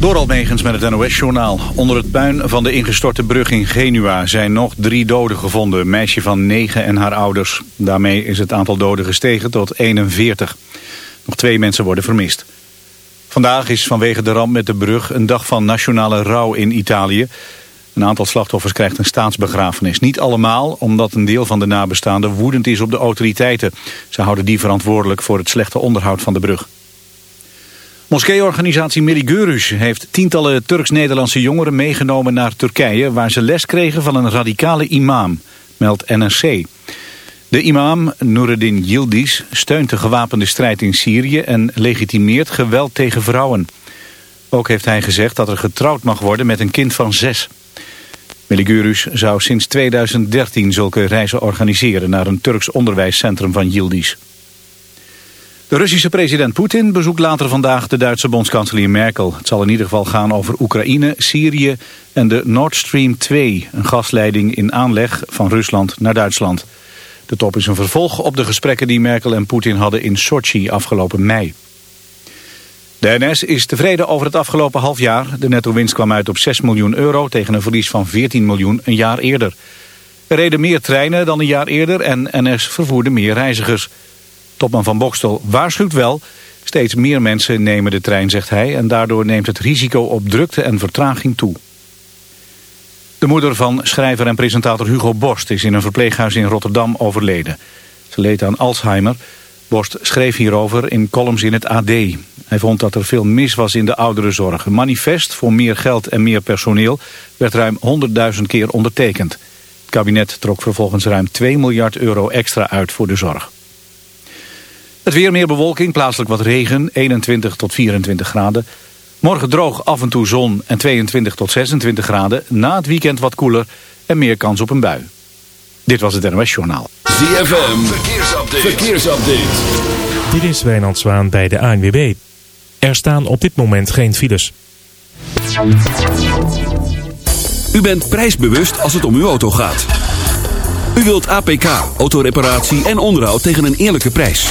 Door Megens met het NOS-journaal. Onder het puin van de ingestorte brug in Genua zijn nog drie doden gevonden. Een meisje van negen en haar ouders. Daarmee is het aantal doden gestegen tot 41. Nog twee mensen worden vermist. Vandaag is vanwege de ramp met de brug een dag van nationale rouw in Italië. Een aantal slachtoffers krijgt een staatsbegrafenis. Niet allemaal, omdat een deel van de nabestaanden woedend is op de autoriteiten. Ze houden die verantwoordelijk voor het slechte onderhoud van de brug. Moskeeorganisatie Miligurus heeft tientallen Turks-Nederlandse jongeren meegenomen naar Turkije... waar ze les kregen van een radicale imam, meldt NRC. De imam, Nureddin Yildiz, steunt de gewapende strijd in Syrië... en legitimeert geweld tegen vrouwen. Ook heeft hij gezegd dat er getrouwd mag worden met een kind van zes. Miligurus zou sinds 2013 zulke reizen organiseren... naar een Turks onderwijscentrum van Yildiz. De Russische president Poetin bezoekt later vandaag de Duitse bondskanselier Merkel. Het zal in ieder geval gaan over Oekraïne, Syrië en de Nord Stream 2, een gasleiding in aanleg van Rusland naar Duitsland. De top is een vervolg op de gesprekken die Merkel en Poetin hadden in Sochi afgelopen mei. De NS is tevreden over het afgelopen half jaar. De netto-winst kwam uit op 6 miljoen euro tegen een verlies van 14 miljoen een jaar eerder. Er reden meer treinen dan een jaar eerder en NS vervoerde meer reizigers. Topman van Bokstel waarschuwt wel. Steeds meer mensen nemen de trein, zegt hij... en daardoor neemt het risico op drukte en vertraging toe. De moeder van schrijver en presentator Hugo Borst... is in een verpleeghuis in Rotterdam overleden. Ze leed aan Alzheimer. Borst schreef hierover in columns in het AD. Hij vond dat er veel mis was in de ouderenzorg. Een manifest voor meer geld en meer personeel... werd ruim 100.000 keer ondertekend. Het kabinet trok vervolgens ruim 2 miljard euro extra uit voor de zorg. Het weer meer bewolking, plaatselijk wat regen, 21 tot 24 graden. Morgen droog, af en toe zon en 22 tot 26 graden. Na het weekend wat koeler en meer kans op een bui. Dit was het NOS Journaal. ZFM, verkeersupdate. verkeersupdate. Dit is Wijnand Zwaan bij de ANWB. Er staan op dit moment geen files. U bent prijsbewust als het om uw auto gaat. U wilt APK, autoreparatie en onderhoud tegen een eerlijke prijs.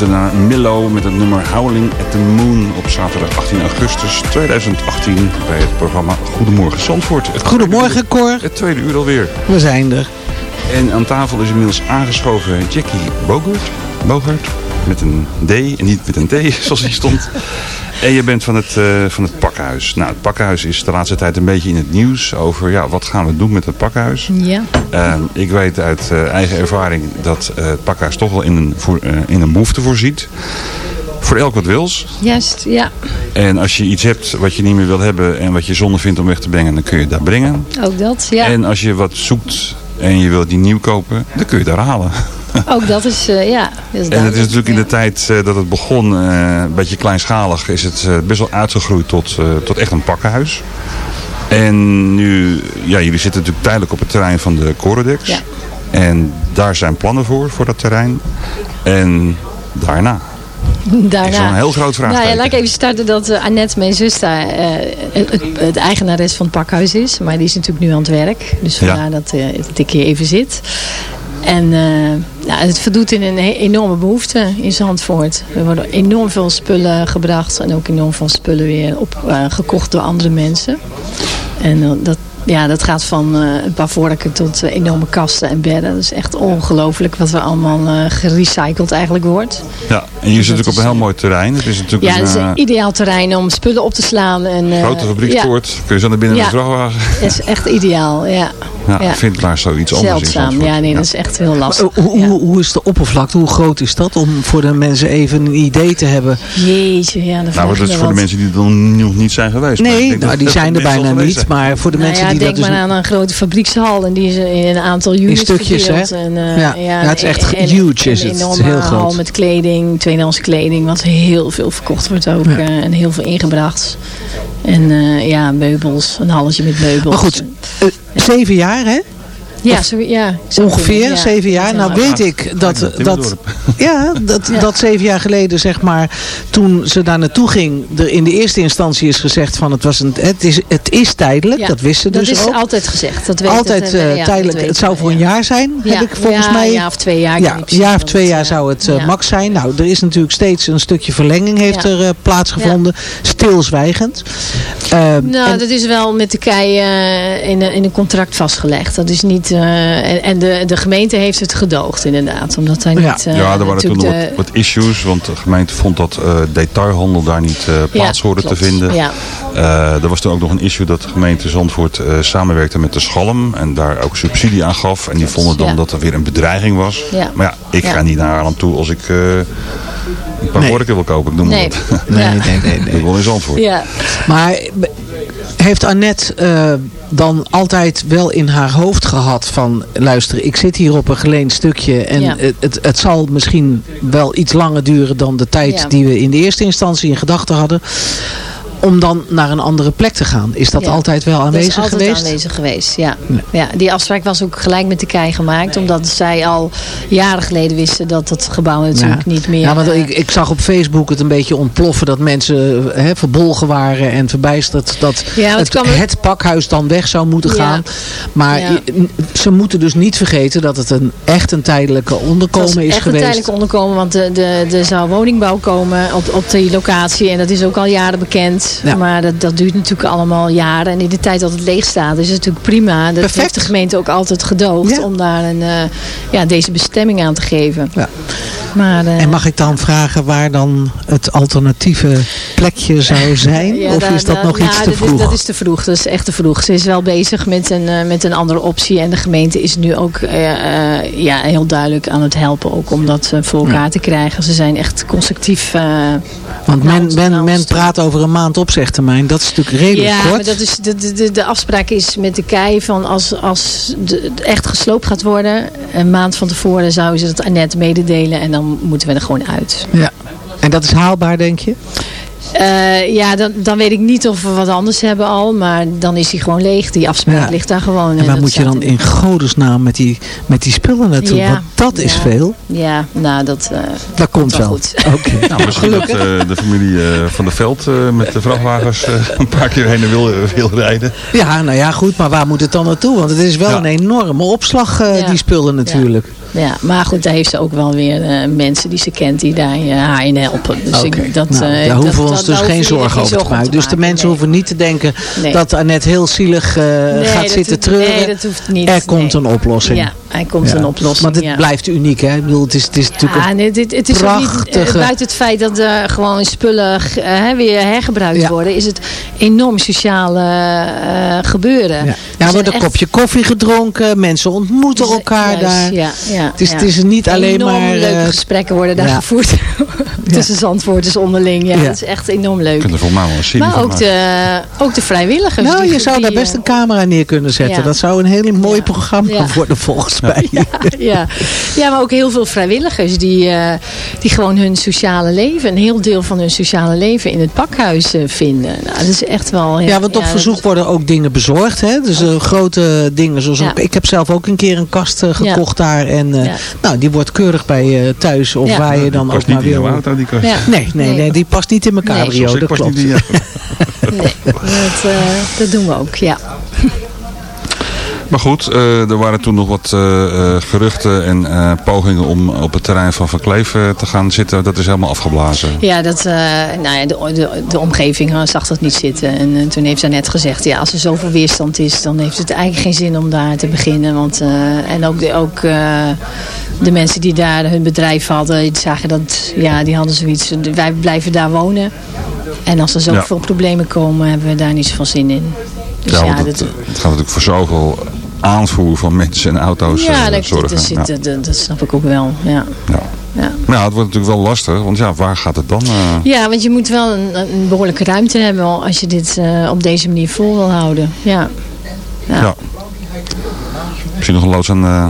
luistert naar Millo met het nummer Howling at the Moon op zaterdag 18 augustus 2018 bij het programma Goedemorgen Zandvoort. Het Goedemorgen Cor, Het tweede uur alweer. we zijn er. En aan tafel is inmiddels aangeschoven Jackie Bogert. Bogert met een D en niet met een T zoals die stond. En je bent van het, eh, van het Nou, het pakhuis is de laatste tijd een beetje in het nieuws over ja, wat gaan we doen met het pakhuis. Ja. Eh, ik weet uit eh, eigen ervaring dat eh, het pakhuis toch wel in een, voor, eh, in een behoefte voorziet. Voor elk wat wils. Juist, ja. En als je iets hebt wat je niet meer wil hebben en wat je zonde vindt om weg te brengen, dan kun je dat brengen. Ook dat, ja. En als je wat zoekt en je wilt die nieuw kopen, dan kun je daar halen. Ook dat is, eh, ja. dat is En het is natuurlijk in de tijd eh, dat het begon, eh, een beetje kleinschalig, is het best wel uitgegroeid tot, tot echt een pakkenhuis. En nu, ja, jullie zitten natuurlijk tijdelijk op het terrein van de Corodex. Ja. En daar zijn plannen voor, voor dat terrein. En daarna. Daarna. is een heel groot Nou vraagteken. ja, laat ik even starten dat uh, Annette, mijn zus, daar het, het, eigenares van het pakhuis is. Maar die is natuurlijk nu aan het werk. Dus Ja. vandaar dat, dat ik hier even zit. En eh, het voldoet in een enorme behoefte in Zandvoort. Er worden enorm veel spullen gebracht. En ook enorm veel spullen weer op, eh, door andere mensen. En eh, dat, ja, dat gaat van eh, een paar vorken tot eh, enorme kasten en bedden. Dat is echt ongelooflijk wat er allemaal eh, gerecycled eigenlijk wordt. Ja, en je zit natuurlijk op een heel mooi terrein. Het is natuurlijk Ja, een het is een ideaal terrein om spullen op te slaan. En, eh, grote fabriekspoort. Kun je zo naar binnen Ja. met de vrachtwagen. Het is echt ideaal, ja. Ja, Ja. ik vind maar zoiets anders Zeldzaam. Ja, nee, dat is echt heel lastig. Hoe, hoe, Ja. hoe is de oppervlakte? Hoe groot is dat? Om voor de mensen even een idee te hebben. Jeetje, ja, Nou, dat is voor de mensen die er nog niet zijn geweest. Nee, nou, die zijn er bijna niet. Maar voor de Nou mensen ja, die denk dus... maar aan een grote fabriekshal. En die is in een aantal units stukjes, verdeeld. hè? En, eh, Ja. Ja, het is echt en- huge, is Een het. Enorme heel groot. hal met kleding, tweedehands kleding. Wat heel veel verkocht wordt ook. Ja. eh, en heel veel ingebracht. En eh, ja, meubels. Een halletje met meubels. Maar goed, zeven jaar hè? Ja, zo, ja Ongeveer ja. zeven jaar. Nou Ja. weet ik dat, dat, ja, dat, Ja. dat zeven jaar geleden zeg maar, toen ze daar naartoe ging, er in de eerste instantie is gezegd van het, was een, het, is, het is tijdelijk, Ja, dat wisten ze Dat dus is ook. altijd gezegd. Dat weet Altijd het, eh, ja, tijdelijk, dat het zou voor een ja. jaar zijn, heb Ja, ik volgens ja, mij. Een jaar of twee jaar. Ja, jaar of twee jaar zou het eh, ja. max zijn. Nou, er is natuurlijk steeds een stukje verlenging heeft Ja. er eh, plaatsgevonden. Stilzwijgend. Nou, en- dat is wel met de kei in, een, in een contract vastgelegd. Dat is niet, en en de, de gemeente heeft het gedoogd inderdaad. Omdat hij Ja. niet... eh, Ja, er waren toen de- wat, wat issues, want de gemeente vond dat eh, detailhandel daar niet eh, plaats Ja, hoorde te vinden. Ja. Eh, er was toen ook nog een issue dat de gemeente Zandvoort eh, samenwerkte met de Schalm en daar ook subsidie aan gaf. En die vonden dan Ja. dat er weer een bedreiging was. Ja. Maar ja, ik Ja. ga niet naar Haarlem toe als ik eh, een paar Nee. wil kopen. Ik noem maar Nee. nee, Ja. nee, nee, nee. Ik wil in Zandvoort. Ja. Maar eh, heeft Annette eh, dan altijd wel in haar hoofd gehad van... luister, ik zit hier op een geleend stukje... en Ja. het, het, zal misschien wel iets langer duren dan de tijd Ja. die we in de eerste instantie in gedachten hadden... om dan naar een andere plek te gaan. Is dat Ja. altijd wel aanwezig dat is altijd geweest? aanwezig geweest, ja. ja. Die afspraak was ook gelijk met de KEI gemaakt. Omdat zij al jaren geleden wisten dat het gebouw natuurlijk niet meer... Ja, want eh, ik, ik zag op Facebook het een beetje ontploffen dat mensen eh, hè, verbolgen waren en verbijsterd dat het, kwam er- het pakhuis dan weg zou moeten gaan. Maar ze moeten dus niet vergeten dat het een echt een tijdelijke onderkomen is echt een geweest. tijdelijk onderkomen, want de, de, er zou woningbouw komen op, op die locatie. En dat is ook al jaren bekend. Ja. Maar dat, dat duurt natuurlijk allemaal jaren. En in de tijd dat het leeg staat, is het natuurlijk prima. Dat Perfect. heeft de gemeente ook altijd gedoogd Ja. om daar een, eh, ja, deze bestemming aan te geven. Ja. Maar, En mag ik dan vragen waar dan het alternatieve plekje zou zijn? Ja, of is dat nog iets te dat vroeg? Is, dat is te vroeg. Dat is echt te vroeg. Ze is wel bezig met een, eh, met een andere optie. En de gemeente is nu ook eh, eh, ja, heel duidelijk aan het helpen. Ook om dat voor elkaar te krijgen. Ze zijn echt constructief. Want men, men, men praat over een maand opzegtermijn. Dat is natuurlijk redelijk Ja, kort. maar dat is, de, de, de, de afspraak is met de KEI van als, als de, de echt gesloopt gaat worden. Een maand van tevoren zouden ze dat net mededelen. En dan moeten we er gewoon uit. Ja. En dat is haalbaar, denk je? Eh, ja, dan, dan weet ik niet of we wat anders hebben al. Maar dan is hij gewoon leeg. Die afspraak Ja. ligt daar gewoon. En waar dat moet je dan in- godesnaam met die, met die spullen naartoe? Ja, Want dat is ja. veel. Ja, nou dat... eh, Dat komt wel wel. goed. Oké. Nou, misschien dat eh, de familie eh, van der Veld eh, met de vrachtwagens eh, een paar keer heen en wil, wil rijden. Ja, nou ja, goed. Maar waar moet het dan naartoe? Want het is wel Ja. een enorme opslag, eh, Ja. die spullen natuurlijk. ja, maar goed, daar heeft ze ook wel weer eh, mensen die ze kent die daar haar in helpen. Dus ik, dat, Nou, eh, hoeven dat- we ons dus geen zorgen over te maken. Dus de mensen hoeven niet te denken dat Annette heel zielig eh, gaat zitten treuren. Nee, dat hoeft niet. er komt een oplossing. Ja, er komt een oplossing. Want het ja. blijft uniek, hè? Ik bedoel, het is, het is natuurlijk een nee, dit, het is niet, prachtige- eh, buiten het feit dat er gewoon spullen eh, weer hergebruikt worden, is het enorm sociale eh, gebeuren. Ja, Er ja zijn wordt een kopje koffie gedronken. Mensen ontmoeten elkaar Juist, daar. Ja, ja, Het is- het is niet alleen Enorm maar, leuke eh, gesprekken worden daar gevoerd. Tussen Zandvoorters onderling. Ja, Ja. Dat is echt enorm leuk. Je kunt er volgens mij wel een Maar ook de, ook de vrijwilligers. Nou, je zou daar best eh, een camera neer kunnen zetten. ja. Dat zou een hele mooi Ja. programma Ja. worden volgens mij. ja. ja, maar ook heel veel vrijwilligers die, eh, die gewoon hun sociale leven, een heel deel van hun sociale leven in het pakhuis eh, vinden. Nou, dat is echt wel... Ja, want op verzoek worden ook dingen bezorgd. Hè? Dus eh, grote dingen. Zoals Ja. ook, ik heb zelf ook een keer een kast eh, gekocht daar. En eh, Ja. nou, die wordt keurig bij je thuis. Of Ja. waar je dan ook maar wil. Auto, die kast. Ja. Nee, nee, nee, Nee. die past niet in mijn Nee. cabrio. Ik dat klopt. niet in jouw- Nee, dat, eh, dat doen we ook, ja. Maar goed, eh, er waren toen nog wat eh, eh, geruchten en pogingen om op het terrein van Van Kleef te gaan zitten. Dat is helemaal afgeblazen. Ja, dat, nou ja de, de, de omgeving zag dat niet zitten. En toen heeft zij net gezegd, ja, als er zoveel weerstand is, dan heeft het eigenlijk geen zin om daar te beginnen. Want, en ook, de, ook de mensen die daar hun bedrijf hadden, die zagen dat, ja, die hadden zoiets, wij blijven daar wonen. En als er zoveel problemen komen, hebben we daar niet zoveel zin in. Dus Ja, ja, het, dat, het gaat natuurlijk voor zoveel aanvoer van mensen en auto's ja, eh, dat, zorgen. dat, zit, ja. dat, dat snap ik ook wel, ja. Ja. het wordt natuurlijk wel lastig, want ja, waar gaat het dan? eh? Ja, want je moet wel een, een behoorlijke ruimte hebben als je dit eh, op deze manier vol wil houden. Ja. Ja. Ja. Misschien nog een loods aan, eh,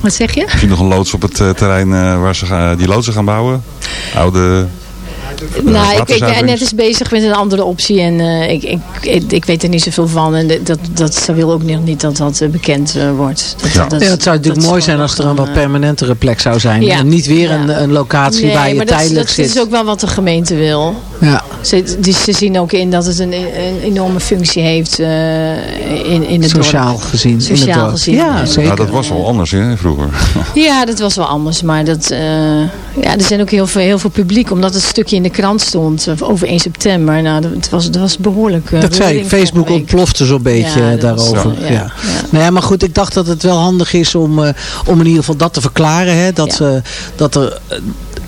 Wat zeg je? misschien nog een loods op het eh, terrein eh, waar ze gaan, die loodsen gaan bouwen. Oude. Nou, ik, ik, waterzuiverings- net is bezig met een andere optie en eh, ik, ik, ik, ik weet er niet zoveel van. En dat, dat, ze wil ook nog niet dat dat eh, bekend eh, wordt. Dat, Ja. Ja, het zou natuurlijk mooi zijn als er een wat permanentere plek zou zijn. Ja. En niet weer Ja. een, een locatie nee, waar je maar dat, tijdelijk dat zit. is ook wel wat de gemeente wil. Ja. Ze, ze zien ook in dat het een, een enorme functie heeft eh, in, in het Sociaal dorp. gezien. in het Sociaal dorp. gezien. Ja, zeker. Nou, dat was wel anders hè, vroeger. Ja, dat was wel anders. Maar dat, eh, ja, er zijn ook heel veel, heel veel publiek. Omdat het stukje in de krant stond eh, over 1 september. Nou, dat het was, dat was behoorlijk. eh, Dat zei ik. Facebook ontplofte zo'n beetje Ja, dat was daarover. ja. ja, ja. Nou ja, maar goed, ik dacht dat het wel handig is om, eh, om in ieder geval dat te verklaren. Hè? Dat, Ja. eh, dat er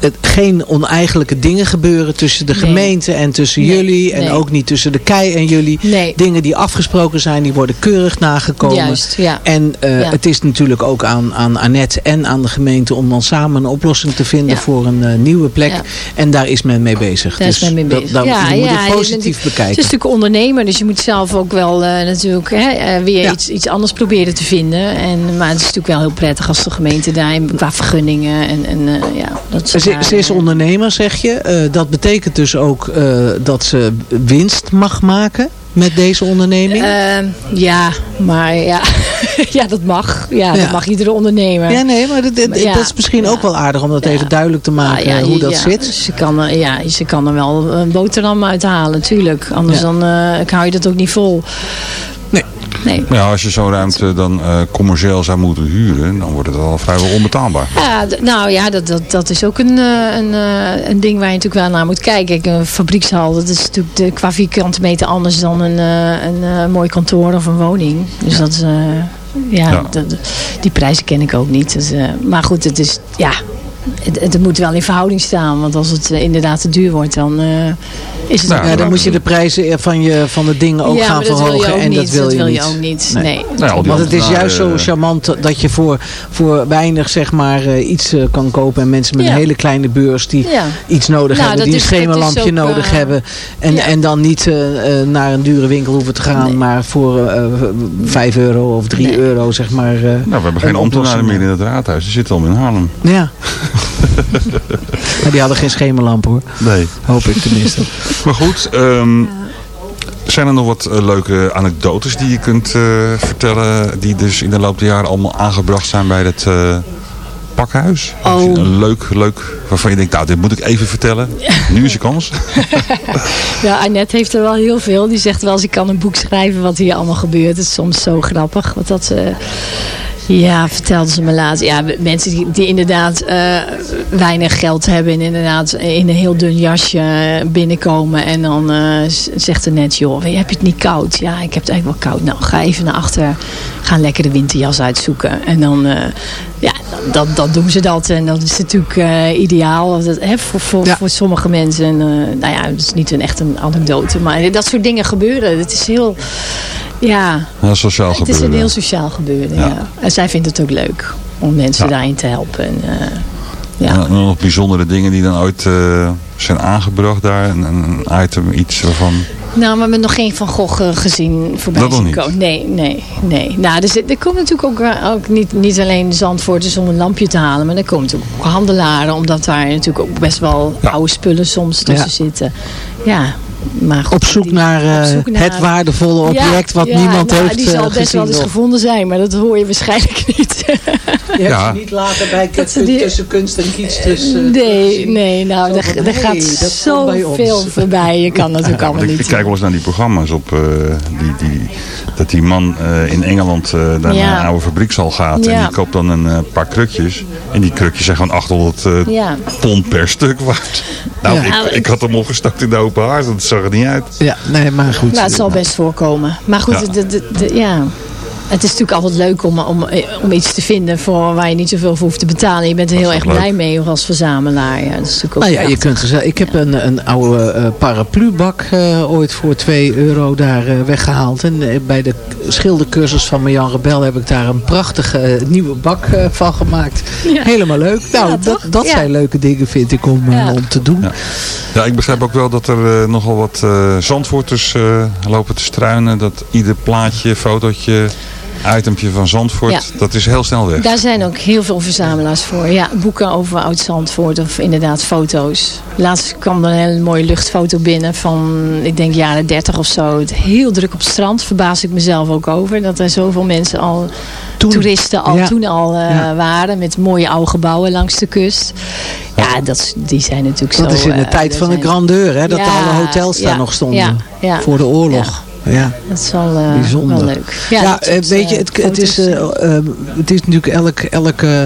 het, geen oneigenlijke dingen gebeuren tussen de Nee. gemeente en tussen Nee, jullie. En nee. ook niet tussen de kei en jullie. Nee. Dingen die afgesproken zijn, die worden keurig nagekomen. Juist, ja. En eh, Ja. het is natuurlijk ook aan, aan Annette en aan de gemeente om dan samen een oplossing te vinden Ja. voor een eh, nieuwe plek. En daar is men mee bezig. Daar is dus men mee dat- bezig. dat- Ja, je moet het je positief bekijken. Het is natuurlijk ondernemer, dus je moet zelf ook wel eh, natuurlijk hè, weer iets, iets anders proberen te vinden. En, maar het is natuurlijk wel heel prettig als de gemeente daar qua vergunningen en, en ja, dat soort Ze, is eh, ondernemer, zeg je. Eh, dat betekent dus ook eh, dat ze winst mag maken met deze onderneming. Ehm, ja, maar ja, ja dat mag. Ja, Ja. dat mag iedere ondernemer. ja, nee, maar dat, dat- Ja. dat is misschien ook wel aardig om dat even duidelijk te maken Ah, ja, hoe dat zit. Ze kan, ja, ze kan er wel een boterham uithalen, natuurlijk. Anders dan eh, hou je dat ook niet vol. Nee. Ja, als je zo'n ruimte dan eh, commercieel zou moeten huren, dan wordt het al vrijwel onbetaalbaar. Ja, nou ja, dat, dat, dat is ook een, eh, een, eh, een ding waar je natuurlijk wel naar moet kijken. Kijk, een fabriekshal, dat is natuurlijk de, qua vierkante meter anders dan een, een mooi kantoor of een woning. Dus dat is, ja, Ja. dat- die prijzen ken ik ook niet. Dus, maar goed, het is, ja, het, het moet wel in verhouding staan. Want als het eh, inderdaad te duur wordt, dan eh, is het Nou, ook Ja, dan moet je de prijzen van, je, van de dingen ook ja, gaan dat wil je verhogen. ook en niet. dat wil je niet. ook niet. Nee. Nee. Nou, Want het is juist zo ambtenaren, charmant dat je voor, voor weinig zeg maar, eh, iets eh, kan kopen. En mensen met Ja. een hele kleine beurs die Ja. iets nodig Nou, hebben. dat Die een is- dat is schemerlampje ook, nodig eh, hebben. En, ja. en dan niet eh, eh, naar een dure winkel hoeven te gaan. Nee. Maar voor eh 5 euro of 3 Nee. euro zeg maar. eh, Nou, we hebben geen een ambtenaren oplossing. meer in het raadhuis. Die zitten al in Haarlem. Ja. maar die hadden geen schemerlamp hoor. Nee. Hoop ik tenminste. Maar goed, ehm, zijn er nog wat eh, leuke anekdotes die je kunt eh, vertellen... die dus in de loop der jaren allemaal aangebracht zijn bij het eh, pakhuis? Oh. Een leuk, leuk, waarvan je denkt, nou, dit moet ik even vertellen. Nu is je kans. Ja, Annette heeft er wel heel veel. Die zegt wel eens, ik kan een boek schrijven wat hier allemaal gebeurt. Het is soms zo grappig. Want dat, eh, ja, vertelde ze me laatst. Ja, mensen die, die inderdaad eh, weinig geld hebben. En inderdaad in een heel dun jasje binnenkomen. En dan eh, z- zegt er net, joh, heb je het niet koud? Ja, ik heb het eigenlijk wel koud. Nou, ga even naar achter. Ga een lekkere winterjas uitzoeken. En dan, eh, ja, dan, dan doen ze dat. En dat is natuurlijk eh, ideaal. Het- hè, voor, voor, Ja. voor sommige mensen. En, eh, nou ja, het is niet een, echt een anekdote. Maar dat soort dingen gebeuren. Het is heel... Ja, sociaal het is een heel sociaal gebeuren. Ja. Ja. En zij vindt het ook leuk om mensen Ja. daarin te helpen. En, eh, En ja. nog bijzondere dingen die dan ooit eh, zijn aangebracht daar. Een, een item, iets waarvan... Nou, we hebben nog geen Van Gogh eh, gezien voorbij Dat zien niet? komen. Nee, nee, nee. Nou, er, zit, er komen natuurlijk ook, ook niet, niet alleen Zandvoorters om een lampje te halen. Maar er komen natuurlijk ook handelaren. Omdat daar natuurlijk ook best wel Ja. oude spullen soms tussen Ja. zitten. Ja, maar goed, Op zoek die- naar, eh, op zoek naar- het waardevolle object wat Ja, niemand nou, heeft Die zal eh, best wel gezien. eens gevonden zijn. Maar dat hoor je waarschijnlijk niet. Je hebt Ja. ze niet later bij die- tussen kunst en kiets tussen. Nee, nee, nou, hey, gaat zoveel voorbij. Je kan natuurlijk Ja, allemaal ik, niet. ik kijk wel eens naar die programma's op eh, die, die, dat die man eh, in Engeland eh naar Ja. een oude fabriekshal gaat en Ja. die koopt dan een eh, paar krukjes. En die krukjes zijn gewoon 800 eh, Ja. pond per stuk waard. Nou, Ja. ik, Nou, ik had hem opgestakt in de open haard, zag er niet uit. Ja, nee, maar goed. Nou, het zal best voorkomen. Maar goed, Ja. de, de, de- ja. Het is natuurlijk altijd leuk om, om, om iets te vinden voor waar je niet zoveel voor hoeft te betalen. Je bent er heel erg blij mee als verzamelaar. Ja, dat is natuurlijk ook Nou ja, je kunt gezegd, ik heb een, een oude eh, paraplubak eh, ooit voor 2 euro daar eh, weggehaald. En eh, bij de schildercursus van Marjan Rebel heb ik daar een prachtige eh, nieuwe bak eh, van gemaakt. Ja. Helemaal leuk. Nou, Ja, dat, dat Ja. zijn leuke dingen vind ik om, eh, om te doen. Ja. Ja, ik begrijp ook wel dat er eh, nogal wat eh Zandvoorters eh, lopen te struinen. Dat ieder plaatje, fotootje, itempje van Zandvoort, Ja. dat is heel snel weg. Daar zijn ook heel veel verzamelaars voor. Ja, boeken over Oud-Zandvoort of inderdaad foto's. Laatst kwam er een hele mooie luchtfoto binnen van, ik denk jaren 30 of zo. Het Heel druk op het strand, verbaas ik mezelf ook over. Dat er zoveel mensen al, Toen. toeristen al Ja. toen al eh, Ja. waren. Met mooie oude gebouwen langs de kust. Ja, dat, die zijn natuurlijk zo... Dat is in de eh, tijd van de grandeur, hè, dat Ja, alle hotels daar nog stonden. ja, ja. Voor de oorlog. Ja. Dat is wel, eh, Bijzonder. wel leuk. Ja, eh, soort, weet je, eh, het, het, is, het is natuurlijk elk, elk eh,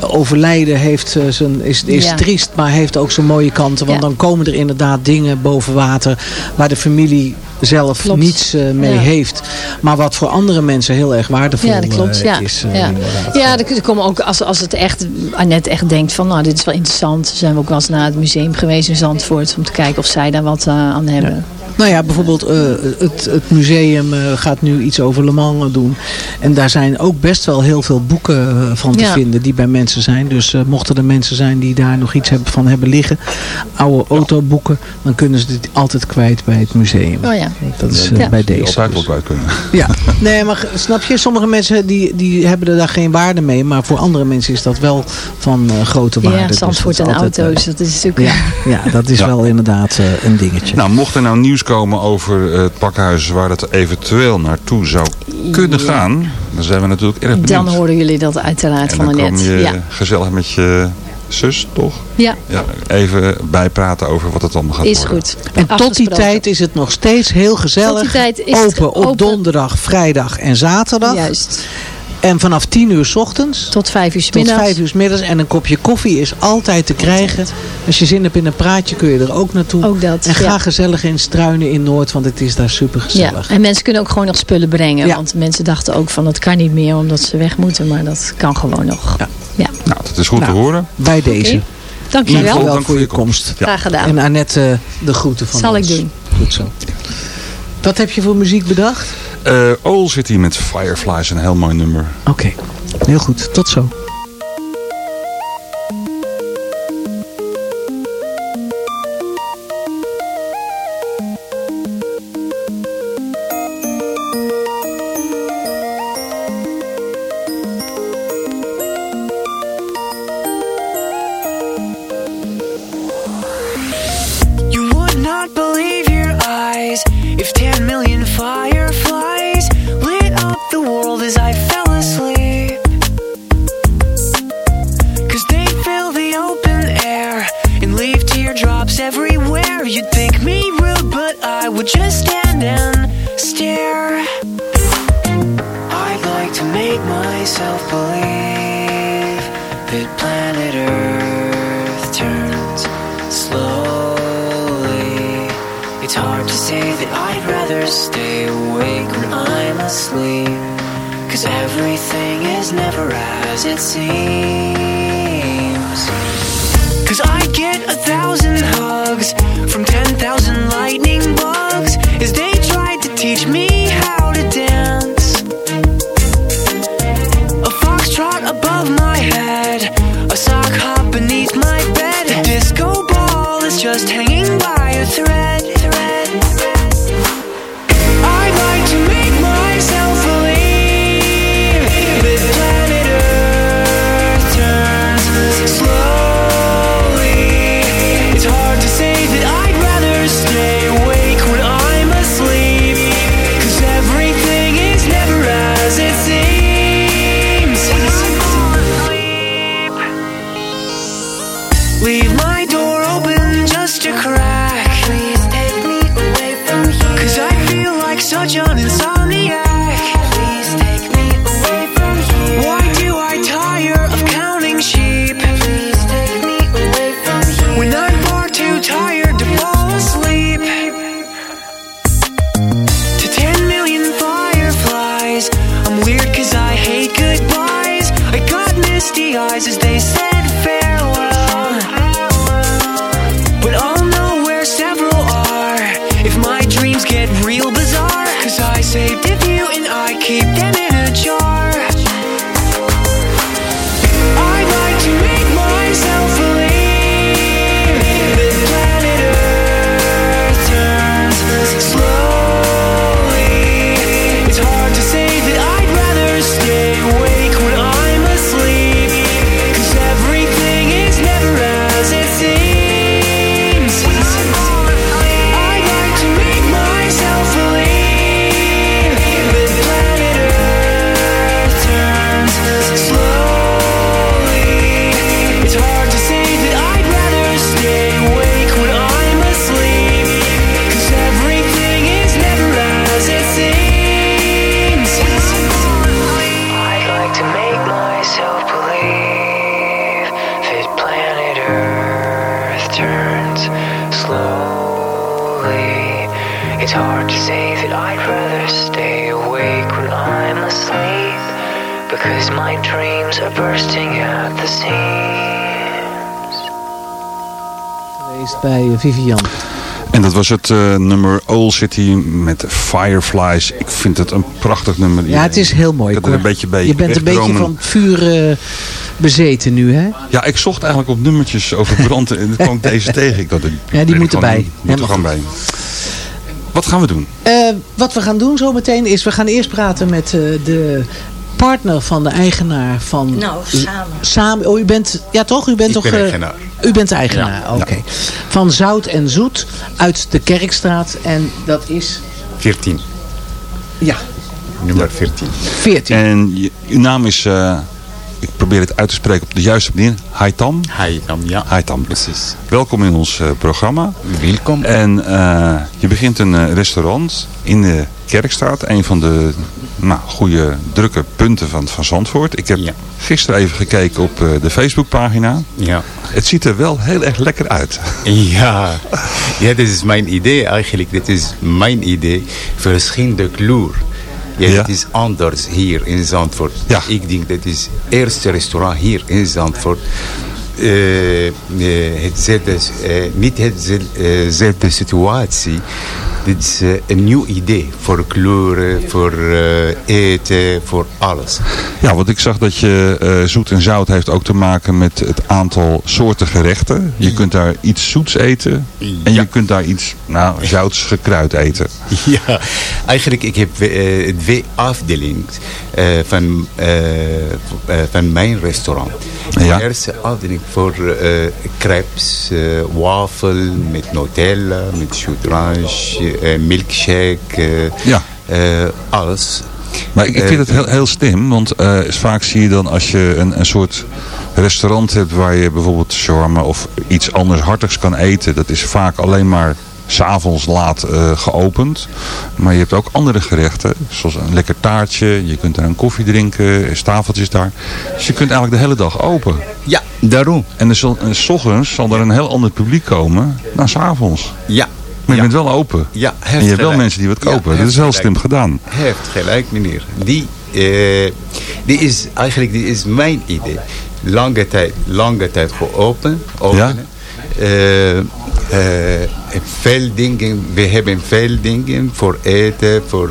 overlijden heeft, zijn, is, is Ja. triest, maar heeft ook zijn mooie kanten. Want Ja. dan komen er inderdaad dingen boven water waar de familie zelf Klopt. niets mee Ja. heeft. Maar wat voor andere mensen heel erg waardevol Ja, dat klopt. Ja, is. ja. ja er komen ook, als, als het echt, Annette echt denkt van, nou, dit is wel interessant. Zijn we ook wel eens naar het museum geweest in Zandvoort. Om te kijken of zij daar wat aan hebben. Nou ja, bijvoorbeeld eh, het, het museum eh, gaat nu iets over Le Mans doen. En daar zijn ook best wel heel veel boeken eh, van te Ja. vinden die bij mensen zijn. Dus eh, mochten er mensen zijn die daar nog iets hebben, van hebben liggen, oude autoboeken, dan kunnen ze dit altijd kwijt bij het museum. Oh ja. Dat is Ja. bij deze. altijd wel dus. kwijt kunnen. Ja, nee, maar snap je, sommige mensen die, die hebben er daar geen waarde mee. Maar voor andere mensen is dat wel van eh, grote waarde. Ja, Dus Zandvoort dat en altijd, auto's, dat is natuurlijk... ja, ja, dat is Ja. wel inderdaad eh, een dingetje. Nou, mocht er nou nieuws komen over het pakhuis waar dat eventueel naartoe zou kunnen Ja. gaan, dan zijn we natuurlijk erg benieuwd. Dan horen jullie dat uiteraard en van dan de kom net. je Ja. gezellig met je zus, toch? ja, Ja, even bijpraten over wat het allemaal gaat is worden. goed. En tot die tijd is het nog steeds heel gezellig. Tot die tijd is het open op open. donderdag, vrijdag en zaterdag. Juist. En vanaf 10 uur 's ochtends Tot vijf uur 's tot middags. 5 uur 's middags. En een kopje koffie is altijd te krijgen. Als je zin hebt in een praatje kun je er ook naartoe. Ook dat, en ga ja. gezellig in Struinen in Noord, want het is daar super Ja, gezellig. en mensen kunnen ook gewoon nog spullen brengen. Ja. Want mensen dachten ook van het kan niet meer omdat ze weg moeten. Maar dat kan gewoon nog. Ja. Ja. Nou, dat is goed Nou. te horen. Bij deze. Dankjewel. Dankjewel Dank voor je komst. Ja. Graag gedaan. En Annette eh, de groeten van Zal ons. ik doen. Goed zo. Wat heb je voor muziek bedacht? Oil zit hier met Fireflies, een heel mooi nummer. Oké, heel goed. Tot zo. Vivian. En dat was het eh, nummer Old City met Fireflies. Ik vind het een prachtig nummer. Ja, het is heel mooi. Ik een beetje bij Je bent een beetje van het vuur eh, bezeten nu, hè? Ja, ik zocht eigenlijk op nummertjes over brand en dan kwam ik deze tegen. Ik dacht, die die ben ik moet er gewoon bij. Wat gaan we doen? Eh, wat we gaan doen zometeen is, we gaan eerst praten met de partner van de eigenaar van... Nou, samen. Samen, oh, u bent, ja toch? U bent Ik toch... ben eh, eigenaar. U bent de eigenaar, Ja, oké. Van Zout en Zoet uit de Kerkstraat en dat is... 14. Ja. Nummer 14. 14. En je, uw naam is, eh, ik probeer het uit te spreken op de juiste manier, Haitam. Haitam, ja. Haitam. Precies. Welkom in ons eh, programma. Welkom. En eh, je begint een eh, restaurant in de Kerkstraat. Een van de nou, goede drukke punten van, van Zandvoort. Ik heb gisteren even gekeken op eh, de Facebookpagina. Ja. Het ziet er wel heel erg lekker uit. Ja, ja, dit is mijn idee eigenlijk. Dit is mijn idee. Verschillende kleur. Ja, Ja. Het is anders hier in Zandvoort. Ja. Ik denk dat is het eerste restaurant hier in Zandvoort. Eh, eh, hetzelfde, eh, niet hetzelfde situatie. Dit is eh, een nieuw idee voor kleuren, voor eh, eten, voor alles. Ja, want ik zag dat je eh, zoet en zout heeft ook te maken met het aantal soorten gerechten. Je kunt daar iets zoets eten en je kunt daar iets nou, zouts gekruid eten. Ja, eigenlijk ik heb twee afdelingen van, van mijn restaurant. Ja. De eerste afdeling voor crepes, wafel met Nutella, met choutrange, eh, milkshake, eh, Ja. eh, alles. Maar ik, ik vind het heel, heel slim, want eh, vaak zie je dan als je een, een soort restaurant hebt waar je bijvoorbeeld shawarma of iets anders hartigs kan eten. Dat is vaak alleen maar s'avonds laat eh, geopend. Maar je hebt ook andere gerechten, zoals een lekker taartje. Je kunt daar een koffie drinken, er is tafeltjes daar. Dus je kunt eigenlijk de hele dag open. Ja, daarom. En er zal, en s ochtends zal er een heel ander publiek komen dan s'avonds. Ja. Maar je ja. bent wel open. Ja, en je hebt wel mensen die wat Ja, kopen. dat heeft is heel gelijk. slim gedaan. Heeft gelijk, meneer. Die, eh, die is eigenlijk die is mijn idee. Lange tijd, lange tijd geopend. openen. Eh, eh, veel dingen, we hebben veel dingen voor eten, voor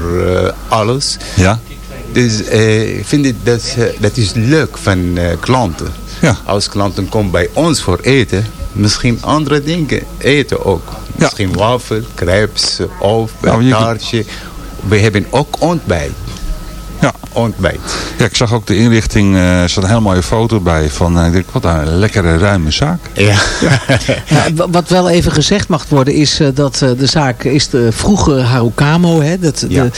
alles. Ja. Dus ik vind dat, dat is leuk van klanten. Ja. Als klanten komen bij ons voor eten, misschien andere dingen eten ook. Misschien wafel, crepes of Nou, je- taartje. We hebben ook ontbijt. Ja. Ontbijt. Ja, ik zag ook de inrichting, eh, er staat een heel mooie foto bij van, eh, ik denk, wat een lekkere ruime zaak. Ja. Ja, wa- wat wel even gezegd mag worden is eh, dat eh, de zaak is de vroege Harukamo. Hè, dat, Ja. de,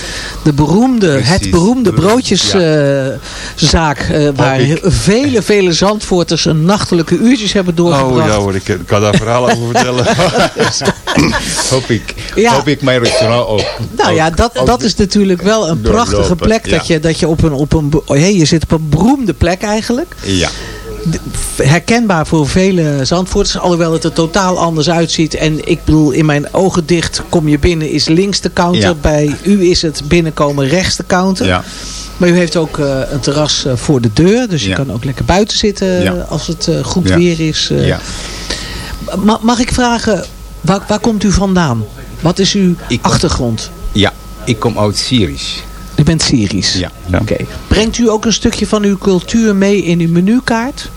de beroemde, het beroemde Beroemd, broodjeszaak waar ik. vele, vele Zandvoorters een nachtelijke uurtjes hebben doorgebracht. Oh ja hoor, ik, kan daar verhaal over vertellen. hoop ik. Ja. Hoop ik mijn restaurant ook. Nou ja, dat, dat is natuurlijk wel een doorlopen, prachtige plek. Dat, je, dat je op een, op een, oh, hey, je zit op een beroemde plek eigenlijk. Ja. herkenbaar voor vele Zandvoorters. Alhoewel het er totaal anders uitziet. En ik bedoel, in mijn ogen dicht kom je binnen is links de counter. Ja. Bij u is het binnenkomen rechts de counter. Ja. Maar u heeft ook eh, een terras eh, voor de deur. Dus je Ja. kan ook lekker buiten zitten Ja. eh, als het goed Ja. weer is. Ma- mag ik vragen, waar, waar komt u vandaan? Wat is uw achtergrond? Ja, ik kom uit Syrisch. Bent Syrisch? Ja. Oké. Brengt u ook een stukje van uw cultuur mee in uw menukaart?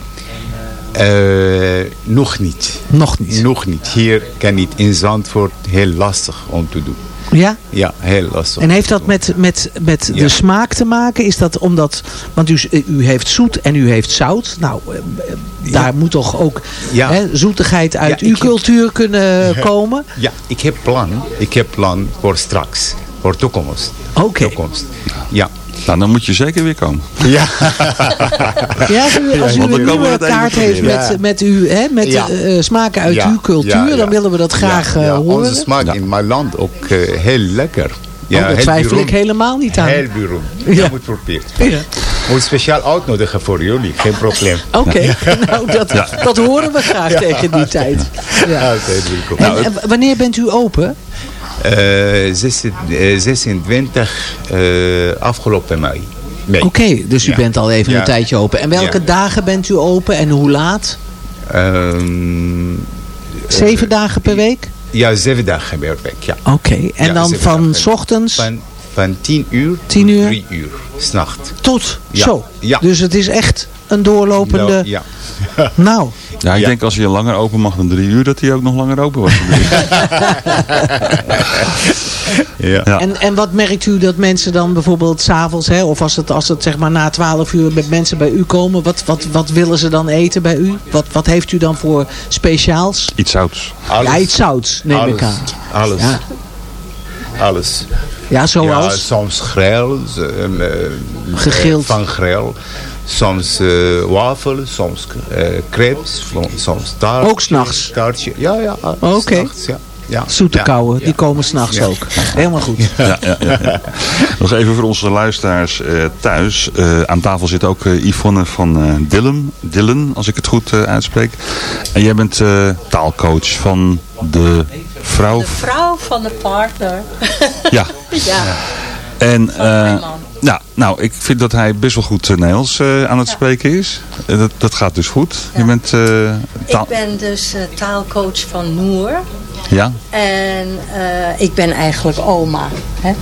Eh, nog niet. Nog niet? Nog niet. Hier kan niet. In Zandvoort heel lastig om te doen. Ja? Ja, heel lastig. En heeft dat met, met, met Ja. de smaak te maken? Is dat omdat, want u, u heeft zoet en u heeft zout. Nou, eh, daar moet toch ook Ja. hè, zoetigheid uit uw heb- cultuur kunnen komen? Ja, ik heb plan. Ik heb plan voor straks. Voor toekomst. Oké. Toekomst. Ja. Nou, dan moet je zeker weer komen. Ja. Ja, als u, als u een nieuwe kaart heeft met, met, u, hè, met Ja. eh, smaken uit Ja, uw cultuur, ja, ja. dan willen we dat graag ja, eh, ja, horen. Onze smaak in mijn land ook eh, heel lekker. Ja, oh, daar twijfel ik helemaal niet aan. Heel beroemd. Ja. Moet proberen. Ja. Moet speciaal uitnodigen voor jullie. Geen probleem. Oké, nou dat, dat horen we graag tegen die tijd. Ja. W- wanneer bent u open? Eh, 16 eh, 26 eh, afgelopen mei. Oké, dus u Ja. bent al even Ja. een tijdje open. En welke Ja. dagen bent u open en hoe laat? Ehm, Zeven dagen per week? ja, zeven dagen per week, ja. Oké, en Ja, dan van ochtends Van, van tien uur 10 tot uur? drie uur, s'nacht. tot Ja. zo. Ja. Dus het is echt een doorlopende... Nou, ja. Nou, Ja, ik Ja. denk als hij langer open mag dan drie uur, dat hij ook nog langer open was. ja. Ja. en, en wat merkt u dat mensen dan bijvoorbeeld s'avonds, hè, of als het, als het zeg maar na 12 uur met mensen bij u komen, wat, wat, wat willen ze dan eten bij u? Wat, wat heeft u dan voor speciaals? Iets zouts. Alles. Ja, iets zouts, neem alles, ik aan. Alles. Ja. Alles. Ja, Ja, zoals? soms grill, ehm, eh, Gegrild. Van grill. Soms eh wafel, soms eh crepes, soms taart. Ook s'nachts? Taartje. Ja, ja. Oké. s'nachts, ja. ja. Zoete ja. kouwen, ja. die komen s'nachts Ja. ook. Helemaal goed. Ja, ja, ja, ja. Nog even voor onze luisteraars eh, thuis. Eh, aan tafel zit ook Yvonne van eh Dillem. Dillen, als ik het goed eh, uitspreek. En jij bent eh, taalcoach van de vrouw. De vrouw van de partner. Ja. ja. En eh, mijn man. Ja, nou, ik vind dat hij best wel goed eh, Nederlands eh, aan het spreken is. Eh, dat, dat gaat dus goed. Je bent taal... Ik ben dus taalcoach van Noor. Ja? En ik ben eigenlijk oma. Hè?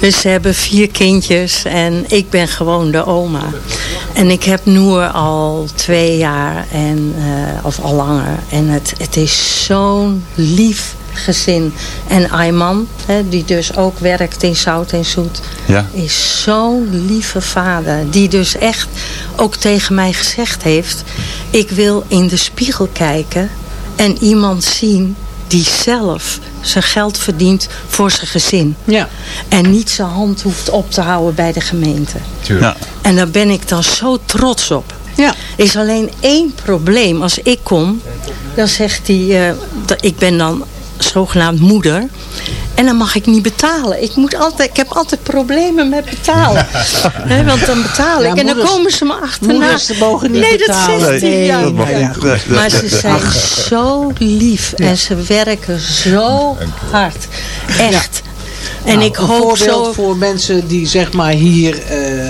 Dus ze hebben vier kindjes en ik ben gewoon de oma. En ik heb Noor al twee jaar, en, of al langer. En het, het is zo'n lief gezin. En Ayman, hè, die dus ook werkt in Zout en Zoet, Ja. is zo'n lieve vader. Die dus echt ook tegen mij gezegd heeft... ik wil in de spiegel kijken en iemand zien die zelf zijn geld verdient voor zijn gezin. Ja. En niet zijn hand hoeft op te houden bij de gemeente. Ja. En daar ben ik dan zo trots op. Ja. Er is alleen één probleem. Als ik kom, dan zegt hij... eh, dat ik ben dan zogenaamd moeder. En dan mag ik niet betalen. Ik, moet altijd, ik heb altijd problemen met betalen. Hè, want dan betaal ik. Ja, en dan moeders- komen ze me achterna. moeders mogen niet nee, betalen. dat zegt hij. Nee, ja. dat mag Ja. niet. Maar ze zijn zo lief. En ze werken zo hard. Echt. En Nou, ik een hoop voorbeeld zo... voor mensen die zeg maar hier eh,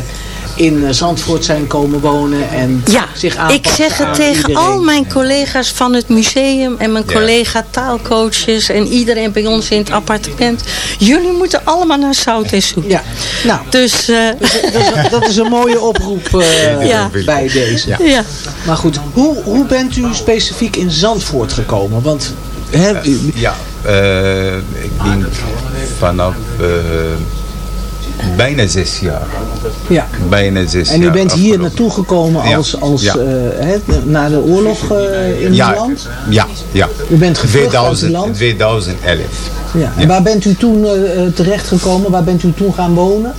in eh, Zandvoort zijn komen wonen en Ja, zich ik aanpassen zeg het aan tegen iedereen. al mijn collega's van het museum en mijn Ja. collega taalcoaches en iedereen bij ons in het appartement. Jullie moeten allemaal naar Zout en Zoet. Ja, nou, Dus eh, dat is, dat is een mooie oproep eh, Ja. bij deze. ja. Maar goed, hoe, hoe bent u specifiek in Zandvoort gekomen? Want hè, u- Ja, eh, ik denk vanaf eh, bijna zes jaar. ja. Bijna zes En u jaar bent hier naartoe gekomen Ja. als, als Ja. eh, na de oorlog eh, in ja, het land? Ja, ja. U bent gevlucht uit het 2000, land? 2011. Ja. En waar bent u toen eh, eh, terechtgekomen? Waar bent u toen gaan wonen?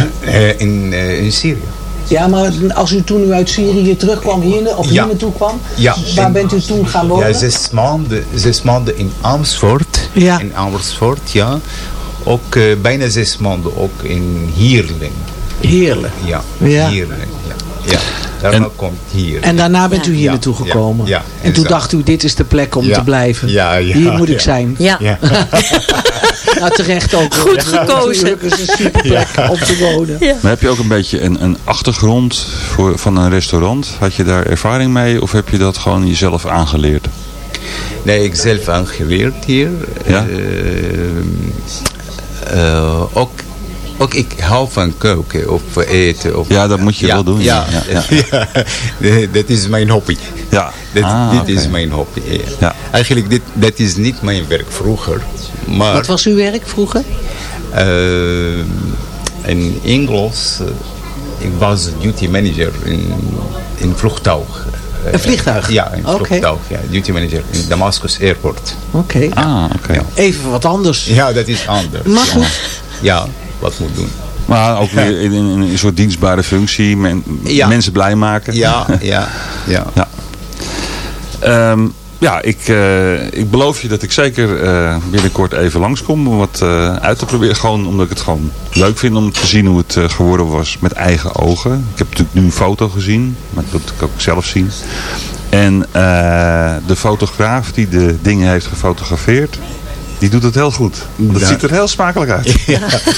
In, in Syrië. Ja, maar als u toen u uit Syrië terugkwam hier, of hier Ja. naartoe kwam, Ja. waar In- bent u toen gaan wonen? Ja, zes maanden, zes maanden in Amersfoort. Ja. In Amersfoort, ja. Ook eh, bijna zes maanden ook in Hierling. Heerlijk. Ja, Ja. Hierling. Ja. ja. Daarna En- komt hier. En daarna bent u hier Ja. naartoe Ja. gekomen. Ja. En toen dacht u, dit is de plek om Ja. te blijven. Ja, ja, hier moet ik zijn. Ja. Ja. Nou, terecht ook. Goed gekozen. Natuurlijk is een super plek om te wonen. Ja. Maar heb je ook een beetje een, een achtergrond voor, van een restaurant? Had je daar ervaring mee of heb je dat gewoon jezelf aangeleerd? Nee, ik zelf aangeleerd hier. Ja? Eh, eh, ook, ook ik hou van koken of eten. Of, Ja, dat moet je wel doen, Ja, ja, ja, ja. dat is mijn hobby. Ja. Dat, Ah, dit oké. is mijn hobby. ja. Ja. Eigenlijk, dit, dat is niet mijn werk vroeger. Maar Wat was uw werk vroeger? eh, in Engels, eh, ik was duty manager in, in vliegtuig. Eh, Een vliegtuig? Ja, Oké. vliegtuig. Ja, duty manager in Damascus Airport. Oké. Ah, oké. Even wat anders. Ja, dat is anders. Maar goed. Ja, wat moet doen. Maar ook weer in, in, in een soort dienstbare functie. Men, Ja. Mensen blij maken. Ja, ja, ja. Ja. Ehm, ja, ik, eh, ik beloof je dat ik zeker eh, binnenkort even langskom om wat eh, uit te proberen. Gewoon omdat ik het gewoon leuk vind om te zien hoe het geworden was met eigen ogen. Ik heb natuurlijk nu een foto gezien, maar dat kan ik ook zelf zien. En de fotograaf die de dingen heeft gefotografeerd, die doet het heel goed. Want het Ja. ziet er heel smakelijk uit.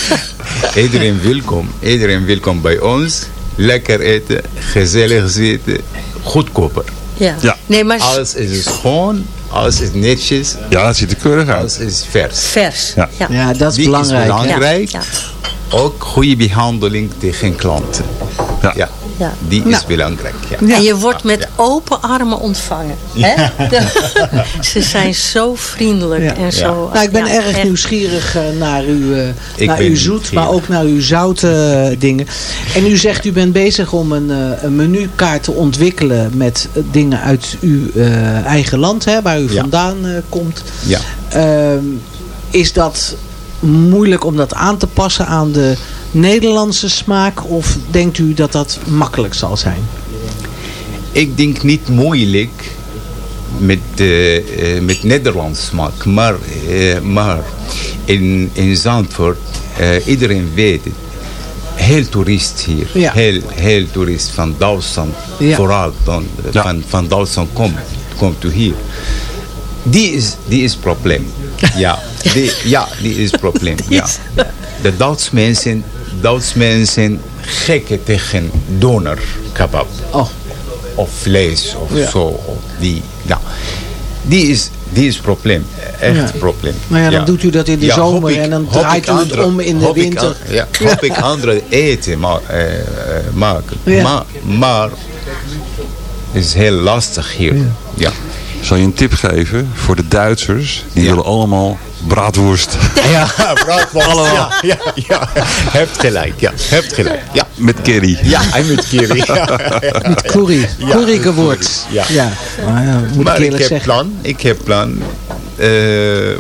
Iedereen welkom. Iedereen welkom bij ons. Lekker eten, gezellig zitten, goedkoper. Ja. Ja. Nee, maar Alles is schoon, Alles is netjes. Ja, dat ziet er keurig uit. Alles is vers. Vers. Ja. Ja. Ja, dat is Die belangrijk. is belangrijk. Ja. Ook goede behandeling tegen klanten. Ja. Ja. Die is Nou. belangrijk. Ja. En je wordt met open armen ontvangen. Hè? Ze zijn zo vriendelijk Ja. en zo. Nou, ik ben ja, erg echt. nieuwsgierig eh, naar uw, eh, naar uw zoet, maar ook naar uw zoute eh, dingen. En u zegt u bent bezig om een, eh, een menukaart te ontwikkelen met dingen uit uw eh, eigen land, hè, waar u Ja. vandaan eh, komt. Ja. Ehm, is dat moeilijk om dat aan te passen aan de Nederlandse smaak? Of denkt u dat dat makkelijk zal zijn? Ik denk niet moeilijk met, eh, eh, met Nederlands smaak. Maar, eh, maar in, in Zandvoort, eh, iedereen weet het. Heel toerist hier. Ja. Heel, heel toerist van Duitsland. Ja. Vooral dan, Ja. van, van Duitsland komt, komt u hier. Die is, die is probleem. Ja, die, ja, die is probleem. Ja. De Duits mensen, Duits mensen gekken tegen doner kebab. Oh. Of vlees of Ja. zo. Of die, nou, die is, die is probleem. Echt Ja. probleem. Nou ja, dan doet u dat in de Ja, zomer ik- en dan draait u het andere- om in de winter. an- ja, hoop ik andere eten ma eh, eh, maken. Ja. Maar, maar het is heel lastig hier. Ja. Zal je een tip geven voor de Duitsers? Die Ja. willen allemaal braadworst. Ja, braadworst. Ja, ja, ja. Hebt gelijk. Ja, hebt gelijk. Ja. Met curry. Ja, en met curry. Met curry. Currygewurz. Ja. ja. Maar, ja, moet maar ik ik heb zeggen. plan, ik heb plan eh,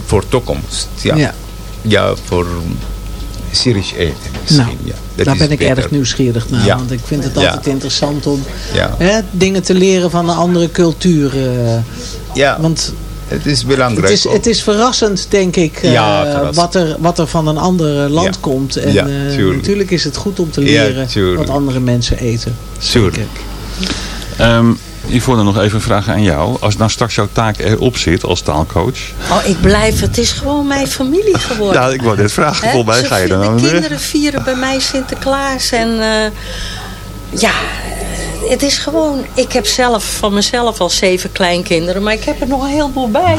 voor toekomst. Ja. Ja. ja. voor Syrisch eten misschien. Nou, ja. Dat Daar is ben ik beter. erg nieuwsgierig naar. Ja. Want ik vind het Ja. altijd interessant om Ja. hè, dingen te leren van een andere cultuur. eh, Ja, want het is belangrijk. het is, het is verrassend, denk ik, eh, Ja, verrassend. wat, er, wat er van een ander land Ja. komt. En Ja, eh, tuurlijk. natuurlijk is het goed om te leren tuurlijk. wat andere mensen eten. Zeker. Ehm Yvonne, nog even een vraag aan jou. Als nou straks jouw taak erop zit als taalcoach. Oh, ik blijf. Het is gewoon mijn familie geworden. Ja, ik wou net vragen. Volgens mij ga je dan De kinderen vieren bij mij Sinterklaas. En eh, ja, het is gewoon... Ik heb zelf van mezelf al zeven kleinkinderen. Maar ik heb er nog een heleboel bij.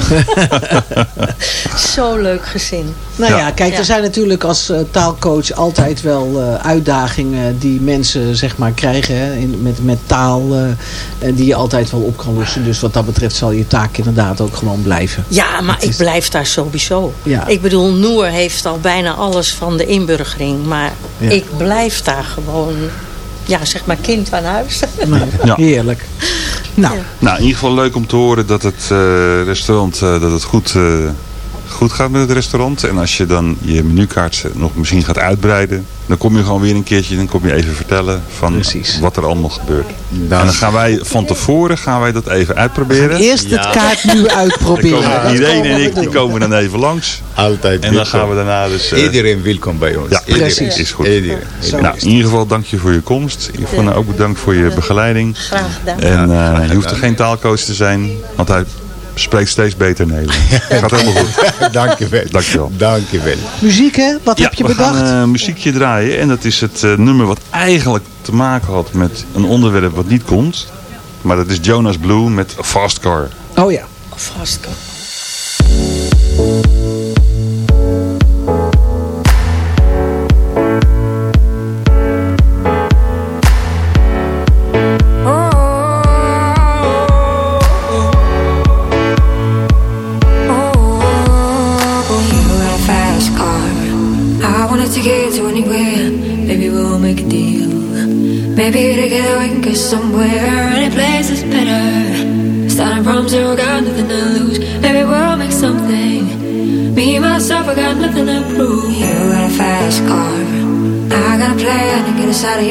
Zo leuk gezin. Nou ja, Ja. kijk, Ja. er zijn natuurlijk als eh, taalcoach altijd wel eh, uitdagingen die mensen zeg maar krijgen hè, in, met, met taal eh, en die je altijd wel op kan lossen. Dus wat dat betreft zal je taak inderdaad ook gewoon blijven. Ja, maar ik blijf daar sowieso. Ja. Ik bedoel, Noor heeft al bijna alles van de inburgering. Maar Ja. ik blijf daar gewoon... Ja, zeg maar kind aan huis. Nou, Ja. Heerlijk. Nou, Nou, in ieder geval leuk om te horen dat het eh, restaurant eh, dat het goed, eh, goed gaat met het restaurant. En als je dan je menukaart nog misschien gaat uitbreiden, dan kom je gewoon weer een keertje en dan kom je even vertellen van Precies. wat er allemaal gebeurt. En dan gaan wij van tevoren gaan wij dat even uitproberen. eerst het Ja. kaart nu Dan uitproberen. Irene komen en ik die komen dan even langs. Altijd En dan gaan we daarna dus... eh, Iedereen welkom bij ons. Ja, Iedereen. precies. Is goed. Iedereen. nou, in ieder geval dank je voor je komst. Yvonne ook bedankt voor je begeleiding. Graag gedaan. En eh, graag je hoeft er geen taalcoach te zijn, want hij spreekt steeds beter Nederlands. Gaat helemaal goed. Dankjewel. Dankjewel. Dankjewel. Muziek hè? Wat heb je we bedacht? gaan een muziekje draaien. En dat is het eh, nummer wat eigenlijk te maken had met een onderwerp wat niet komt. Maar dat is Jonas Blue met Fast Car. Oh ja. Vast. You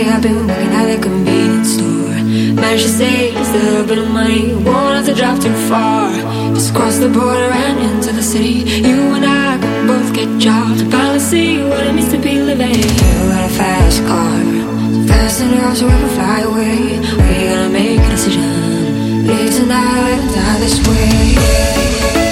I've been working at the convenience store. Managed to save just a little bit of money. Won't have to drive too far. Just cross the border and into the city. You and I can both get jobs. Finally see what it means to be living. You got a fast car. So fast enough so we can fly away. We're gonna make a decision. Live tonight die this way.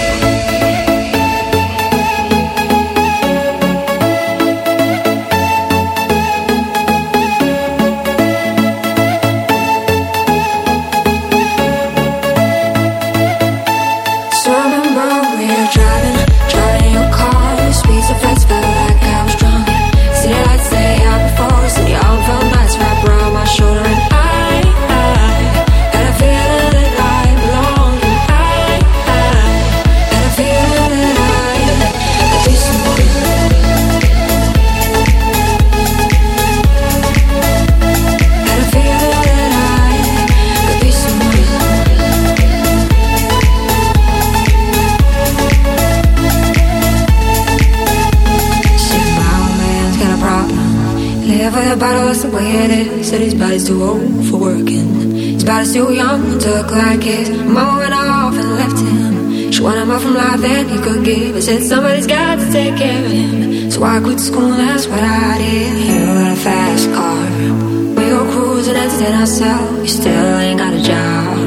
Bottle, that's the way it is. Said his body's too old for working. His body's too young to look like his. Mama went off and left him. She wanted more from life than he could give. I said somebody's got to take care of him. So I quit school and that's what I did. You got a fast car. We go cruising, entertain ourselves. You still ain't got a job.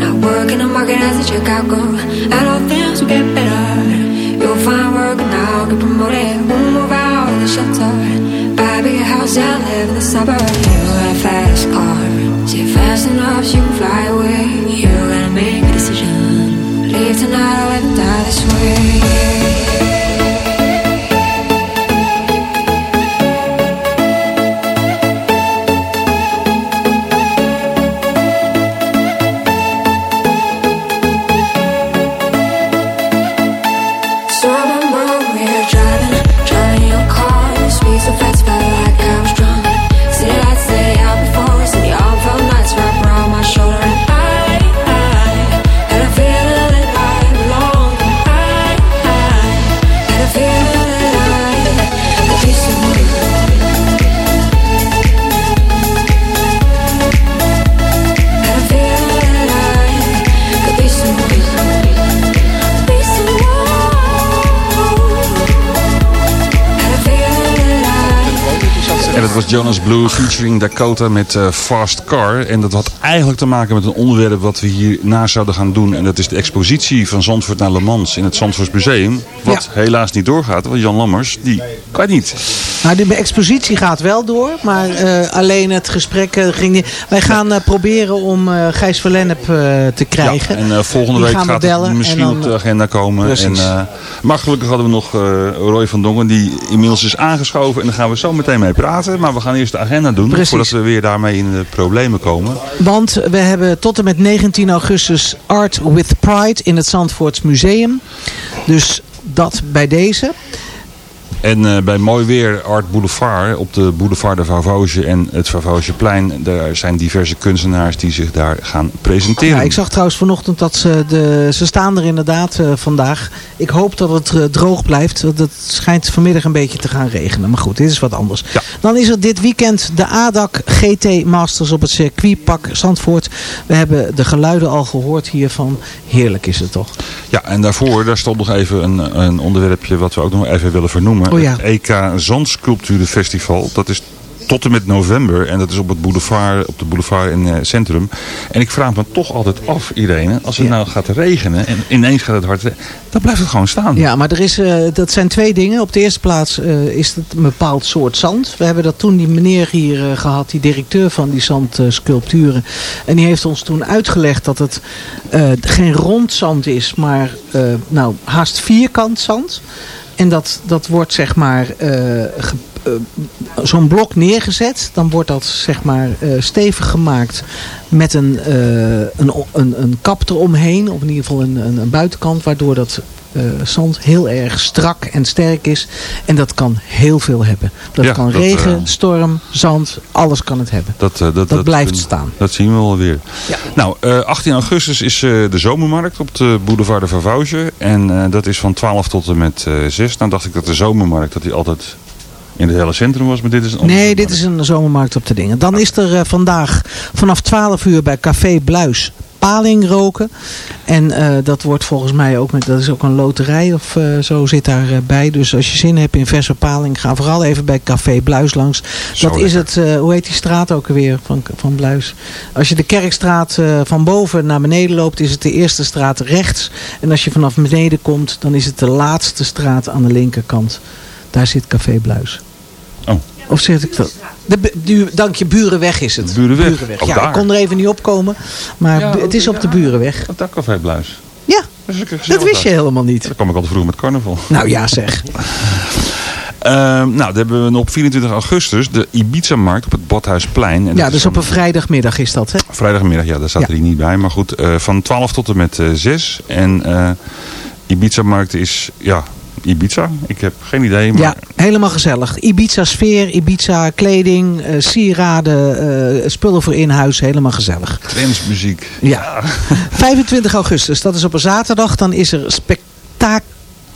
Not working the market as a checkout girl. And all things will get better. You'll find work now, get promoted. We'll move out of the shelter. Buy a bigger house and the suburbs. You got a fast car. See fast enough, you can fly away. You gotta make a decision. Leave tonight or Jonas Blue featuring Dakota met eh, Fast Car. En dat had eigenlijk te maken met een onderwerp wat we hierna zouden gaan doen. En dat is de expositie van Zandvoort naar Le Mans in het Zandvoorts Museum. Wat helaas niet doorgaat, want Jan Lammers, die kan niet. Nou, de expositie gaat wel door, maar eh, alleen het gesprek eh, ging niet. Wij gaan eh, proberen om eh, Gijs Verlennep eh, te krijgen. En eh, volgende Die week we gaat bellen het misschien en dan- op de agenda komen. En, Precies. eh, maar gelukkig hadden we nog eh, Roy van Dongen, die inmiddels is aangeschoven. En daar gaan we zo meteen mee praten. Maar we gaan eerst de agenda doen, Precies. voordat we weer daarmee in de problemen komen. Want we hebben tot en met 19 augustus Art with Pride in het Zandvoorts Museum. Dus dat bij deze. En eh, bij mooi weer Art Boulevard op de Boulevard de Vavauge en het Vavaugeplein. Daar zijn diverse kunstenaars die zich daar gaan presenteren. Ja, ik zag trouwens vanochtend dat ze, de, ze staan er inderdaad eh, vandaag. Ik hoop dat het eh, droog blijft. want Het schijnt vanmiddag een beetje te gaan regenen. Maar goed, dit is wat anders. Dan is er dit weekend de ADAC GT Masters op het circuitpak Zandvoort. We hebben de geluiden al gehoord hiervan. Heerlijk is het toch? Ja, en daarvoor, daar stond nog even een, een onderwerpje wat we ook nog even willen vernoemen. Oh ja. Het EK Zandsculpturenfestival. Dat is tot en met november. En dat is op het boulevard, op de boulevard in het centrum. En ik vraag me toch altijd af, Irene. Als het nou gaat regenen en ineens gaat het hard. Dan blijft het gewoon staan. Ja, maar er is, eh, dat zijn twee dingen. Op de eerste plaats eh, is het een bepaald soort zand. We hebben dat toen die meneer hier eh, gehad, die directeur van die zandsculpturen. en die heeft ons toen uitgelegd dat het eh, geen rond zand is, maar eh, nou, haast vierkant zand. En dat, dat wordt zeg maar eh, eh, zo'n blok neergezet. Dan wordt dat zeg maar eh, stevig gemaakt met een, een, een, een kap eromheen. Of in ieder geval een, een, een buitenkant. Waardoor dat zand heel erg strak en sterk is. En dat kan heel veel hebben. Dat Ja, kan dat, regen, eh, storm, zand. Alles kan het hebben. Dat, eh, dat, Dat blijft staan. Dat zien we wel weer. Nou, eh, 18 augustus is eh, de zomermarkt op de Boulevard de Vavauge. En eh, dat is van 12 tot en met eh 6. Nou dacht ik dat de zomermarkt dat die altijd in het hele centrum was. Maar dit is een Nee, dit is een zomermarkt op de dingen. Dan is er eh, vandaag vanaf 12 uur bij Café Bluis paling roken. En eh, dat wordt volgens mij ook met, dat is ook een loterij of eh, zo zit daarbij. dus als je zin hebt in verse paling, ga vooral even bij Café Bluis langs. Zo dat is het, eh, hoe heet die straat ook alweer van, van Bluis? Als je de Kerkstraat eh, van boven naar beneden loopt, is het de eerste straat rechts. En als je vanaf beneden komt, dan is het de laatste straat aan de linkerkant. Daar zit Café Bluis. Oh. Of zeg ik dat? De, dank je, Burenweg is het. Burenweg. Ja, daar. ik kon er even niet opkomen. Maar Ja, het is op de Burenweg. Dat Café Bluis. Ja, dat, wist je helemaal niet. Dan kwam ik altijd vroeg met carnaval. Nou ja, zeg. Ehm, nou, dan hebben we nog op 24 augustus de Ibiza-markt op het Badhuisplein. En Ja, dus op een vrijdagmiddag is dat, hè? Vrijdagmiddag, ja, daar staat er hier niet bij. Maar goed, eh, van 12 tot en met eh 6. En eh Ibiza-markt is, ja, Ibiza. Ik heb geen idee. Maar Ja, helemaal gezellig. Ibiza sfeer, Ibiza kleding, eh, sieraden, eh, spullen voor in huis. Helemaal gezellig. trendsmuziek. Ja. 25 augustus, dat is op een zaterdag. Dan is er spektakel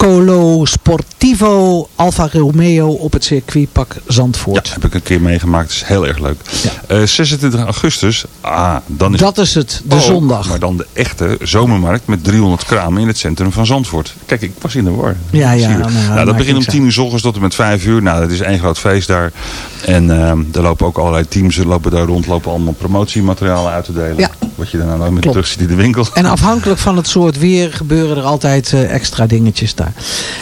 Circolo Sportivo Alfa Romeo op het circuitpark Zandvoort. Ja, heb ik een keer meegemaakt. Dat is heel erg leuk. Eh, 26 augustus, ah, dan is Dat is het, de Oh, zondag. Maar dan de echte zomermarkt met 300 kramen in het centrum van Zandvoort. Kijk, ik was in de war. Ja, ja, nou, nou, dat begint om niks 10 uur s ochtends tot en met 5 uur. Nou, dat is één groot feest daar. En ehm er lopen ook allerlei teams er lopen daar rond. Lopen allemaal promotiematerialen uit te delen. Ja. Wat je daarna nooit meer Klopt. terug ziet in de winkel. En afhankelijk van het soort weer gebeuren er altijd eh, extra dingetjes daar.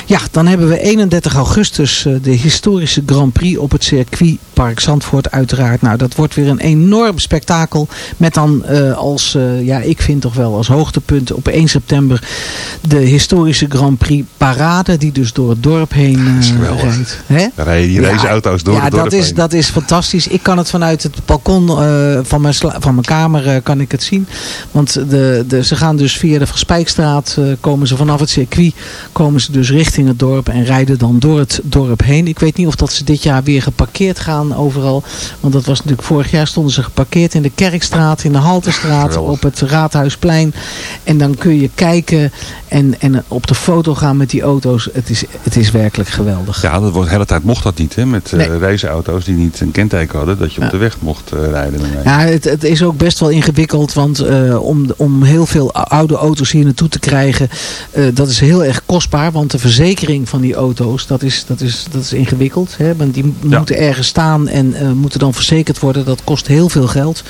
Ja, dan hebben we 31 augustus eh, de historische Grand Prix op het circuitpark Zandvoort uiteraard. Nou, dat wordt weer een enorm spektakel. Met dan eh, als, eh, ja, ik vind toch wel als hoogtepunt op 1 september de historische Grand Prix parade. Die dus door het dorp heen eh, rijdt. Daar rijden die Ja, raceauto's door ja, het dorp dat is, dat is fantastisch. Ik kan het vanuit het balkon van, mijn van mijn kamer kan ik het zien. Want de, de, ze gaan dus via de Verspijkstraat, komen ze vanaf het circuit, komen ze dus richting het dorp en rijden dan door het dorp heen. Ik weet niet of dat ze dit jaar weer geparkeerd gaan overal. Want dat was natuurlijk vorig jaar stonden ze geparkeerd in de Kerkstraat, in de Haltestraat, Geweldig. op het Raadhuisplein. En dan kun je kijken en, en op de foto gaan met die auto's. Het is, het is werkelijk geweldig. Ja, dat wordt, de hele tijd mocht dat niet, hè? Met eh, Nee. raceauto's die niet een kenteken hadden, dat je op de weg mocht eh, rijden. Ja, het, het is ook best wel ingewikkeld, want eh, om, om heel veel oude auto's hier naartoe te krijgen, eh, dat is heel erg kostbaar. Want de verzekering van die auto's, dat is, dat is, dat is ingewikkeld. Hè? Want die Ja. moeten ergens staan en eh, moeten dan verzekerd worden. Dat kost heel veel geld.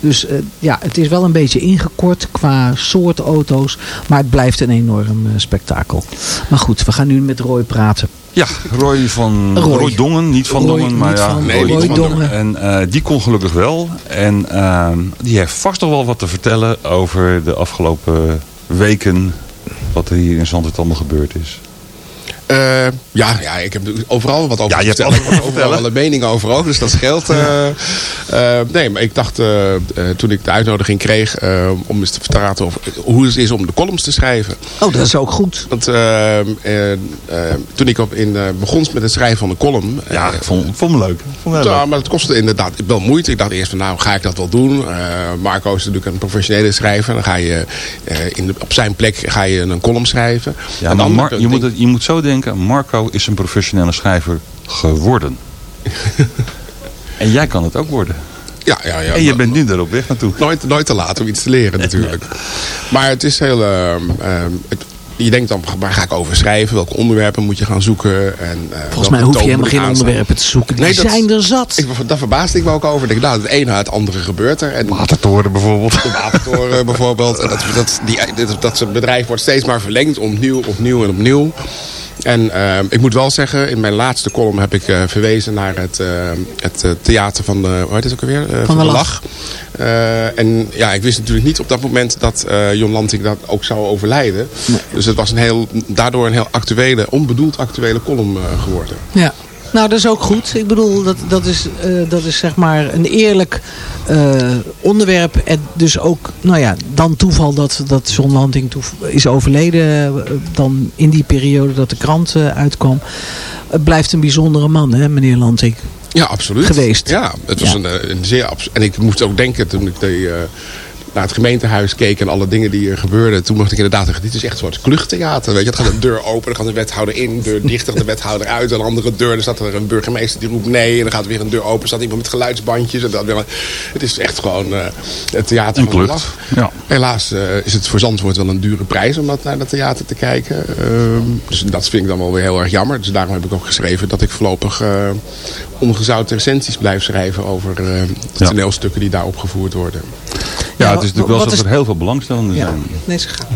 Dus eh, ja, het is wel een beetje ingekort qua soort auto's, maar het blijft een enorm eh, spektakel. Maar goed, we gaan nu met Roy praten. Ja, Roy van Roy. Roy, Dongen, niet van Roy, Dongen, maar ja, van- Roy, Roy Dongen. En die kon gelukkig wel. En ehm, die heeft vast nog wel wat te vertellen over de afgelopen weken, wat er hier in Zandvoort allemaal gebeurd is. Eh, ja, ja, ik heb natuurlijk overal wat over Ja, je hebt vertellen. overal wel een mening over ook, dus dat scheelt. eh. Eh, nee, maar ik dacht toen ik de uitnodiging kreeg eh, om eens te praten over hoe het is om de columns te schrijven. Oh, dat is ook goed. Want eh, eh, eh, toen ik op in, eh, begon met het schrijven van een column... Ja, ik vond, vond hem leuk. Vond ja, maar het kostte inderdaad wel moeite. Ik dacht eerst van nou ga ik dat wel doen. Eh, Marco is natuurlijk een professionele schrijver. Dan ga je eh, in de, op zijn plek ga je een column schrijven. Ja, de maar Mar- je, moet het, je moet zo denken, Marco is een professionele schrijver geworden. en jij kan het ook worden. Ja, ja, ja. en je bent nu daar op weg naartoe. Nooit, nooit te laat om iets te leren natuurlijk. Maar het is heel... ehm, ehm, het, je denkt dan, waar ga ik over schrijven? Welke onderwerpen moet je gaan zoeken? En, eh, Volgens mij hoef je helemaal geen onderwerpen te zoeken. Die zijn er zat. Ik, daar verbaasde ik me ook over. Ik denk, nou, het ene na het andere gebeurt er. En Watertoren bijvoorbeeld. de watertoren bijvoorbeeld. En dat, dat, die, dat, dat bedrijf wordt steeds maar verlengd. Opnieuw, opnieuw en opnieuw. En eh, ik moet wel zeggen, in mijn laatste column heb ik eh, verwezen naar het, eh, het eh, theater van de, hoe heet het ook alweer? Eh, Van de Lach. En ja, ik wist natuurlijk niet op dat moment dat Jon Lanting dat ook zou overlijden. Dus het was een heel, daardoor een heel actuele, onbedoeld actuele column geworden. Ja. Nou, dat is ook goed. Ik bedoel, dat, dat, is, eh, dat is zeg maar een eerlijk eh, onderwerp. En dus ook, nou ja, dan toeval dat, dat John Lanting toev- is overleden. eh, dan in die periode dat de krant uitkwam. Het blijft een bijzondere man, hè, meneer Lanting. Ja, absoluut. Geweest. Ja, het was Ja. Een, een zeer... En ik moest ook denken toen ik de, eh, naar het gemeentehuis keek en alle dingen die er gebeurden. Toen mocht ik inderdaad zeggen, dit is echt een soort kluchttheater. Weet je, het gaat een deur open, dan gaat de wethouder in, deur dicht, dan de wethouder uit. Een andere deur, dan staat er een burgemeester die roept nee. En dan gaat weer een deur open, staat iemand met geluidsbandjes. En weer, het is echt gewoon eh, het theater Een van de klucht. Ja. Helaas eh, is het voor Zandvoort wel een dure prijs om dat naar dat theater te kijken. Ehm, dus dat vind ik dan wel weer heel erg jammer. Dus daarom heb ik ook geschreven dat ik voorlopig eh ongezouten recensies blijf schrijven over de Ja. toneelstukken die daar opgevoerd worden. Ja, het is natuurlijk wel zo dat is- er heel veel belangstellenden Ja, zijn. nee, ze gaan.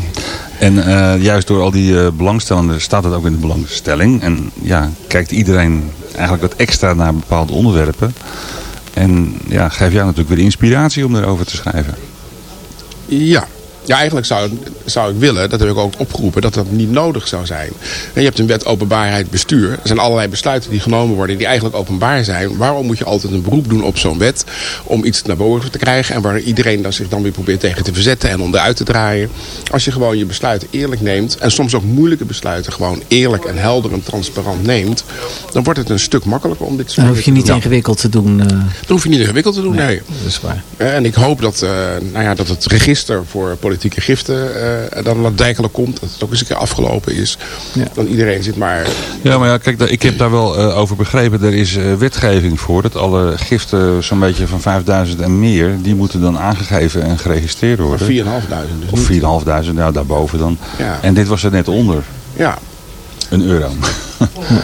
En eh, juist door al die eh, belangstellenden staat het ook in de belangstelling. En ja, kijkt iedereen eigenlijk wat extra naar bepaalde onderwerpen. En ja, geeft jou natuurlijk weer inspiratie om erover te schrijven. Ja. Ja, eigenlijk zou, zou ik willen, dat heb ik ook opgeroepen, dat dat niet nodig zou zijn. En je hebt een wet openbaarheid bestuur. Er zijn allerlei besluiten die genomen worden die eigenlijk openbaar zijn. Waarom moet je altijd een beroep doen op zo'n wet om iets naar boven te krijgen en waar iedereen dan zich dan weer probeert tegen te verzetten en onderuit te draaien. Als je gewoon je besluiten eerlijk neemt en soms ook moeilijke besluiten gewoon eerlijk en helder en transparant neemt, dan wordt het een stuk makkelijker om dit soort Dan hoef je niet te ingewikkeld te doen. eh, Dat hoef je niet ingewikkeld te doen, nee. dat is waar. Eh, En ik hoop dat, eh, nou ja, dat het register voor politieke politieke giften uh, dan nadijkelijk komt. Dat het ook eens een keer afgelopen is. Dan iedereen zit maar... Ja, maar ja, kijk, ik heb daar wel uh, over begrepen. Er is uh, wetgeving voor. Dat alle giften zo'n beetje van 5000 en meer... die moeten dan aangegeven en geregistreerd worden. 4.500 dus Of 4.500, nou daarboven dan. Ja. En dit was er net onder. Ja. Een euro.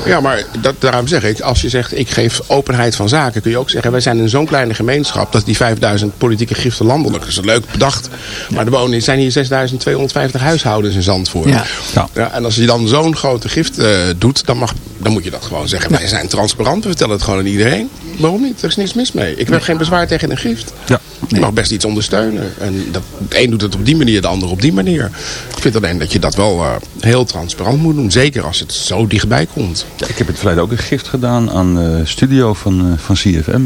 Ja, maar dat, daarom zeg ik, als je zegt ik geef openheid van zaken, kun je ook zeggen wij zijn in zo'n kleine gemeenschap dat die 5000 politieke giften landelijk, dat is leuk bedacht. Maar er wonen, zijn hier 6250 huishoudens in Zandvoort. Ja. Ja. en als je dan zo'n grote gift uh, doet, dan, mag, dan moet je dat gewoon zeggen. Wij zijn transparant, we vertellen het gewoon aan iedereen. Waarom niet? Er is niks mis mee. Ik heb geen bezwaar tegen een gift. Ja. Je mag best iets ondersteunen. En dat, de een doet het op die manier, de ander op die manier. Ik vind alleen dat je dat wel uh, heel transparant moet doen. Zeker als het zo dichtbij komt. Ja, ik heb in het verleden ook een gift gedaan aan de studio van, uh, van CFM.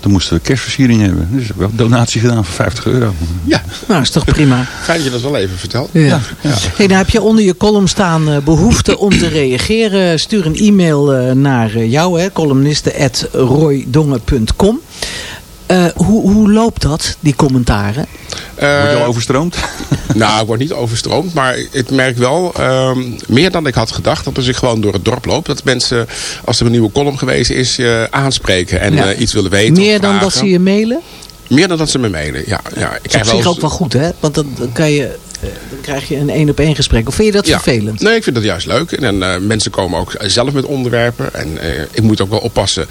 Toen moesten we kerstversiering hebben. Dus ik heb wel een donatie gedaan van 50 euro. Ja, nou is toch prima. Fijn dat je dat wel even vertelt. Ja. ja. Hey, dan heb je onder je column staan uh, behoefte om te reageren. Stuur een e-mail uh, naar jou, hè, columniste.roydongen.com. Uh, hoe, hoe loopt dat, die commentaren? Uh, word je al overstroomd? nou, ik word niet overstroomd. Maar ik merk wel, uh, meer dan ik had gedacht, dat als ik gewoon door het dorp loop. Dat mensen, als er een nieuwe column geweest is, je aanspreken en ja. iets willen weten. Meer dan dat ze je mailen? Meer dan dat ze me mailen, ja. ja. Ik dat is op zich ook wel goed, hè? Want dan, kan je krijg je een één op één gesprek. Of vind je dat ja. vervelend? Nee, ik vind dat juist leuk. En uh, mensen komen ook zelf met onderwerpen. En uh, ik moet ook wel oppassen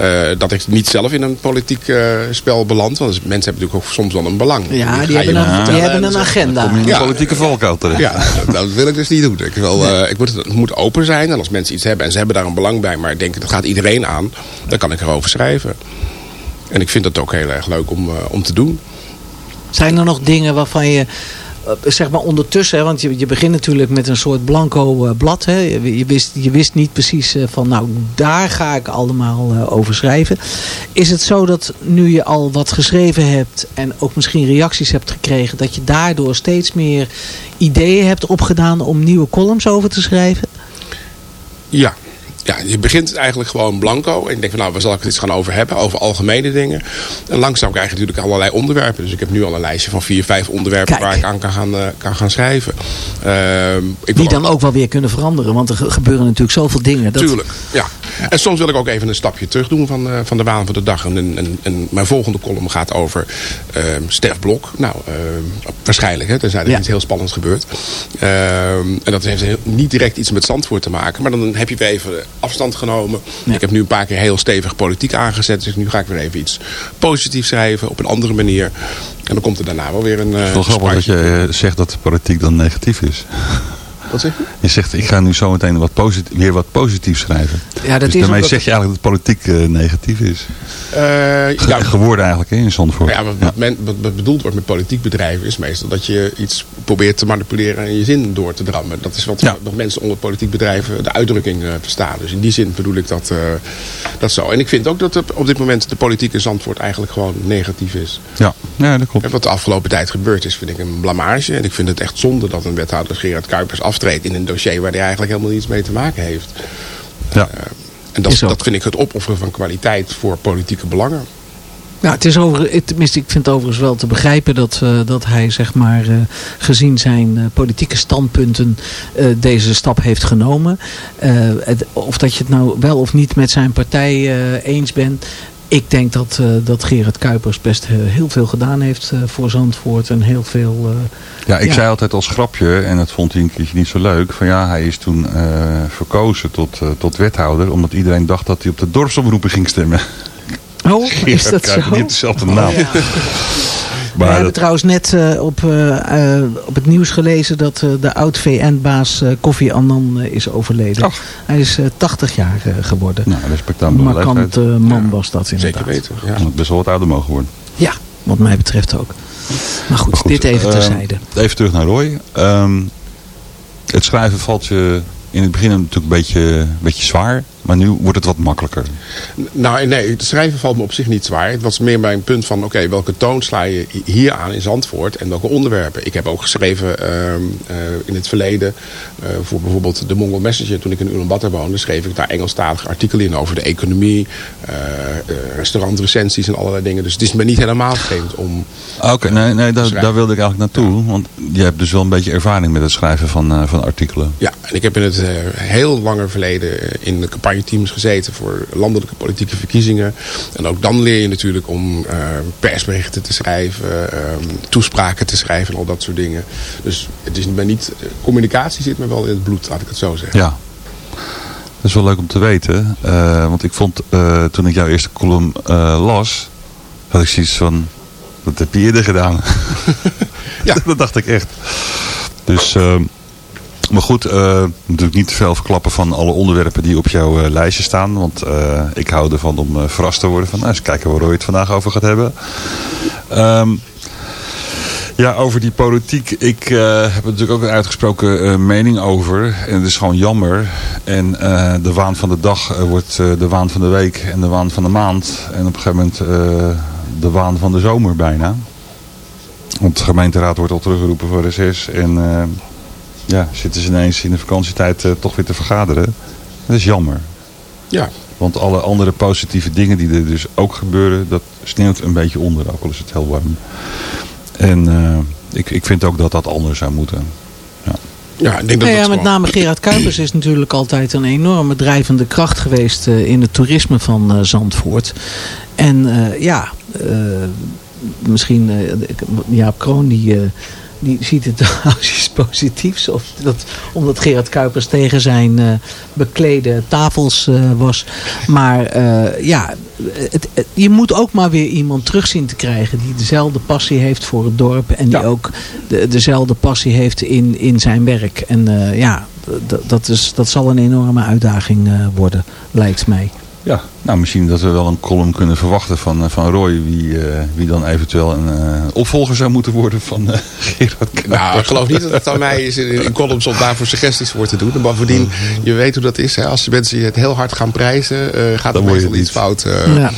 uh, dat ik niet zelf in een politiek spel beland. Want mensen hebben natuurlijk ook soms wel een belang. Ja, die, hebben een, die hebben een agenda. Kom je in de ja. politieke valkuil terecht. Ja, dat, dat, wil ik dus niet doen. Ik, wil, nee. ik moet, het moet open zijn. En als mensen iets hebben en ze hebben daar een belang bij. Maar denken dat gaat iedereen aan. Dan kan ik erover schrijven. En ik vind dat ook heel erg leuk om, om te doen. Zijn er nog dingen waarvan je zeg maar ondertussen, hè, want je, je begint natuurlijk met een soort blanco uh, blad. Hè. Je, je, wist, je wist niet precies uh, van nou daar ga ik allemaal over schrijven. Is het zo dat nu je al wat geschreven hebt en ook misschien reacties hebt gekregen, dat je daardoor steeds meer ideeën hebt opgedaan om nieuwe columns over te schrijven? Ja, ja, je begint eigenlijk gewoon blanco. En je denkt van nou, waar zal ik het eens gaan over hebben? Over algemene dingen. En langzaam krijg je natuurlijk allerlei onderwerpen. Dus ik heb nu al een lijstje van vier, vijf onderwerpen Kijk. waar ik aan kan gaan, uh, kan gaan schrijven. Uh, ik Die dan ook wel weer kunnen veranderen. Want er gebeuren natuurlijk zoveel dingen. Dat... Tuurlijk, ja. En soms wil ik ook even een stapje terug doen van, uh, van de waan van de dag. En, en, en mijn volgende column gaat over uh, Stef Blok. Nou, uh, waarschijnlijk. Hè, tenzij er ja. iets heel spannends gebeurt. en dat heeft niet direct iets met Zandvoort te maken. Maar dan heb je weer even afstand genomen. Ja. Ik heb nu een paar keer heel stevig politiek aangezet. Dus nu ga ik weer even iets positiefs schrijven. Op een andere manier. En dan komt er daarna wel weer een... Het is wel grappig dat je zegt dat de politiek dan negatief is. Wat zeg je? Je zegt, ik ga nu zo meteen wat positief, weer wat positiefs schrijven. Ja, dat dus is daarmee zeg je eigenlijk dat politiek uh, negatief is. Uh, Ge ja, geworden eigenlijk hè, in Zandvoort. Ja, wat, ja. Men, wat, bedoeld wordt met politiek bedrijven is meestal dat je iets probeert te manipuleren en je zin door te drammen. Dat is wat ja. nog mensen onder politiek bedrijven de uitdrukking uh, verstaan. Dus in die zin bedoel ik dat, uh, dat zo. En ik vind ook dat er op dit moment de politiek in Zandvoort eigenlijk gewoon negatief is. Ja, ja dat klopt. En wat de afgelopen tijd gebeurd is vind ik een blamage. En ik vind het echt zonde dat een wethouder Gerard Kuipers aftreedt in een dossier waar hij eigenlijk helemaal niets mee te maken heeft. Ja. Uh, en dat, dat vind ik het opofferen van kwaliteit voor politieke belangen. Ja, het is over, tenminste, ik vind het overigens wel te begrijpen dat, uh, dat hij, zeg maar, uh, gezien zijn uh, politieke standpunten deze stap heeft genomen. Het, of dat je het nou wel of niet met zijn partij eens bent. Ik denk dat, uh, dat Gerard Kuipers best uh, heel veel gedaan heeft uh, voor Zandvoort. En heel veel... ja, ik ja. zei altijd als grapje, en dat vond hij een keertje niet zo leuk. Van ja, hij is toen verkozen tot, tot wethouder. Omdat iedereen dacht dat hij op de dorpsomroepen ging stemmen. Oh, is dat Kuipers, zo? Niet dezelfde naam. Oh, ja. We hebben dat... trouwens net uh, op, uh, uh, op het nieuws gelezen dat de oud-VN-baas Kofi Annan is overleden. Ach. Hij is 80 jaar geworden. Nou, respectabele Markant man ja, was dat inderdaad. Zeker weten. Ja. Moet best wel wat ouder mogen worden. Ja, wat mij betreft ook. Maar goed, maar goed dit even terzijde. even terug naar Roy. Um, het schrijven valt je in het begin natuurlijk een beetje, een beetje zwaar. Maar nu wordt het wat makkelijker. Nou, nee, het schrijven valt me op zich niet zwaar. Het was meer mijn punt van, oké, welke toon sla je hier aan in Zandvoort en welke onderwerpen. Ik heb ook geschreven ehm, eh, in het verleden eh, voor bijvoorbeeld de Mongol Messenger. Toen ik in Ulaanbaatar woonde, schreef ik daar Engelstalige artikelen in over de economie, eh, restaurantrecensies en allerlei dingen. Dus het is me niet helemaal vreemd om... Oké, nee, nee daar, daar wilde ik eigenlijk naartoe. Want je hebt dus wel een beetje ervaring met het schrijven van, van artikelen. Ja, en ik heb in het heel lange verleden in de campagneteams gezeten voor landelijke politieke verkiezingen. En ook dan leer je natuurlijk om eh, persberichten te schrijven, eh, toespraken te schrijven en al dat soort dingen. Dus het is niet, eh, communicatie zit me wel in het bloed, laat ik het zo zeggen. Ja. Dat is wel leuk om te weten. eh, want ik vond, toen ik jouw eerste column las, had ik zoiets van, wat heb je eerder gedaan? ja. dat dacht ik echt. Dus, eh, maar goed, eh, natuurlijk niet te veel verklappen van alle onderwerpen die op jouw eh, lijstje staan. Want eh, ik hou ervan om verrast te worden van, nou, eens kijken waar Roy het vandaag over gaat hebben. Ehm, ja, over die politiek. Ik heb er natuurlijk ook een uitgesproken mening over. En het is gewoon jammer. En de waan van de dag wordt de waan van de week en de waan van de maand. En op een gegeven moment de waan van de zomer bijna. Want de gemeenteraad wordt al teruggeroepen voor reces. En ja, zitten ze ineens in de vakantietijd eh, toch weer te vergaderen. Dat is jammer. Ja. Want alle andere positieve dingen die er dus ook gebeuren, dat sneeuwt een beetje onder, ook al is het heel warm. En eh, ik, ik vind ook dat dat anders zou moeten. Ja, ja ik denk Nou ja, met name Gerard Kuipers is natuurlijk altijd een enorme drijvende kracht geweest eh, in het toerisme van eh, Zandvoort. En eh, ja, eh, misschien eh, Jaap Kroon die, eh, die ziet het als positiefs. Of dat, omdat Gerard Kuipers tegen zijn eh, beklede tafels eh, was. Maar eh, ja, het, het- je moet ook maar weer iemand terug zien te krijgen die dezelfde passie heeft voor het dorp. En die ook de, dezelfde passie heeft in, in zijn werk. En ja, dat, is, dat zal een enorme uitdaging worden, lijkt mij. Ja, nou misschien dat we wel een column kunnen verwachten van, eh, van Roy. Wie, eh, wie dan eventueel een eh, opvolger zou moeten worden van eh, Gerard Kuipers. Nou, ik geloof niet dat het aan mij is in, in columns om daarvoor suggesties voor te doen. En bovendien, je weet hoe dat is. Hè? Als mensen je het heel hard gaan prijzen, eh, gaat er meestal iets fout. eh. Ja.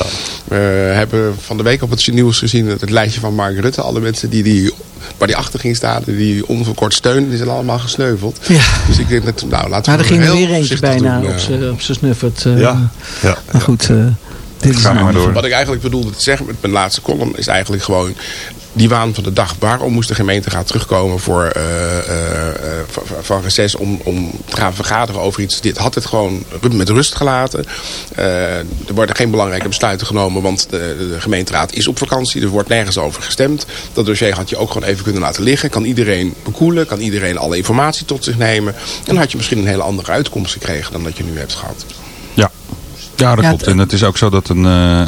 We hebben van de week op het nieuws gezien het, het lijstje van Mark Rutte. Alle mensen die, die, waar die achter ging staan, die onverkort steunen, die zijn allemaal gesneuveld. Ja. Dus ik denk dat, nou, laten Maar we er ging er weer eentje bijna doen, op eh. zijn snuffert. eh. Ja, ja. Maar goed, eh, dit is Ga een maar ander door. Wat ik eigenlijk bedoelde te zeggen met mijn laatste column is eigenlijk gewoon die waan van de dag. Waarom moest de gemeente gaan terugkomen voor, eh, eh, eh, van, van reces om, om te gaan vergaderen over iets? Dit had het gewoon met rust gelaten. Eh, er worden geen belangrijke besluiten genomen, want de, de gemeenteraad is op vakantie. Er wordt nergens over gestemd. Dat dossier had je ook gewoon even kunnen laten liggen. Kan iedereen bekoelen, kan iedereen alle informatie tot zich nemen. En dan had je misschien een hele andere uitkomst gekregen dan dat je nu hebt gehad. Ja, ja dat Ja, klopt. het- En het is ook zo dat een eh,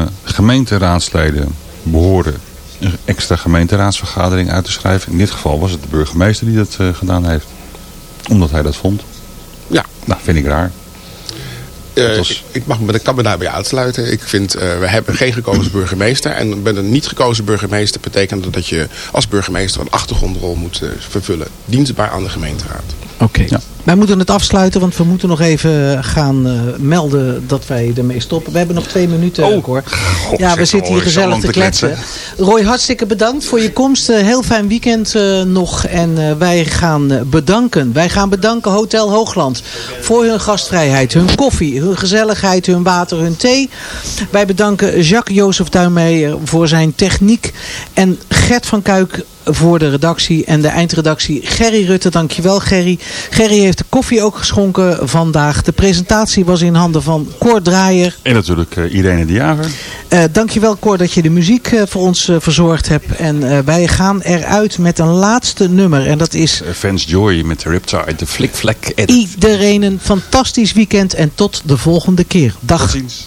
eh, gemeenteraadsleden behoren een extra gemeenteraadsvergadering uit te schrijven. In dit geval was het de burgemeester die dat eh, gedaan heeft. Omdat hij dat vond. Ja. Nou, vind ik raar. Eh, was- ik, ik mag me, ik kan me daarbij uitsluiten. Ik vind, eh, we hebben geen gekozen burgemeester. En met een niet gekozen burgemeester betekent dat dat je als burgemeester een achtergrondrol moet eh, vervullen. Dienstbaar aan de gemeenteraad. Oké. Wij moeten het afsluiten, want we moeten nog even gaan eh, melden dat wij ermee stoppen. We hebben nog twee minuten, Oh. hoor. God, ja, we zitten hier zo gezellig te kletsen. Roy, hartstikke bedankt voor je komst. Eh, heel fijn weekend eh, nog. En eh, wij gaan eh, bedanken. Wij gaan bedanken Hotel Hoogland voor hun gastvrijheid, hun koffie, hun gezelligheid, hun water, hun thee. Wij bedanken Jacques-Jozef Duinmeijer voor zijn techniek. En Gert van Kuik voor de redactie en de eindredactie. Gerry Rutte, dankjewel Gerry. Gerry heeft de koffie ook geschonken vandaag. De presentatie was in handen van Cor Draaier. En natuurlijk eh, Irene de Jager. Eh dankjewel Cor dat je de muziek eh, voor ons verzorgd hebt. En wij gaan eruit met een laatste nummer. En dat is Vance Joy met de Riptide, de Flick Flack edit. iedereen een fantastisch weekend. En tot de volgende keer. Dag. Tot ziens.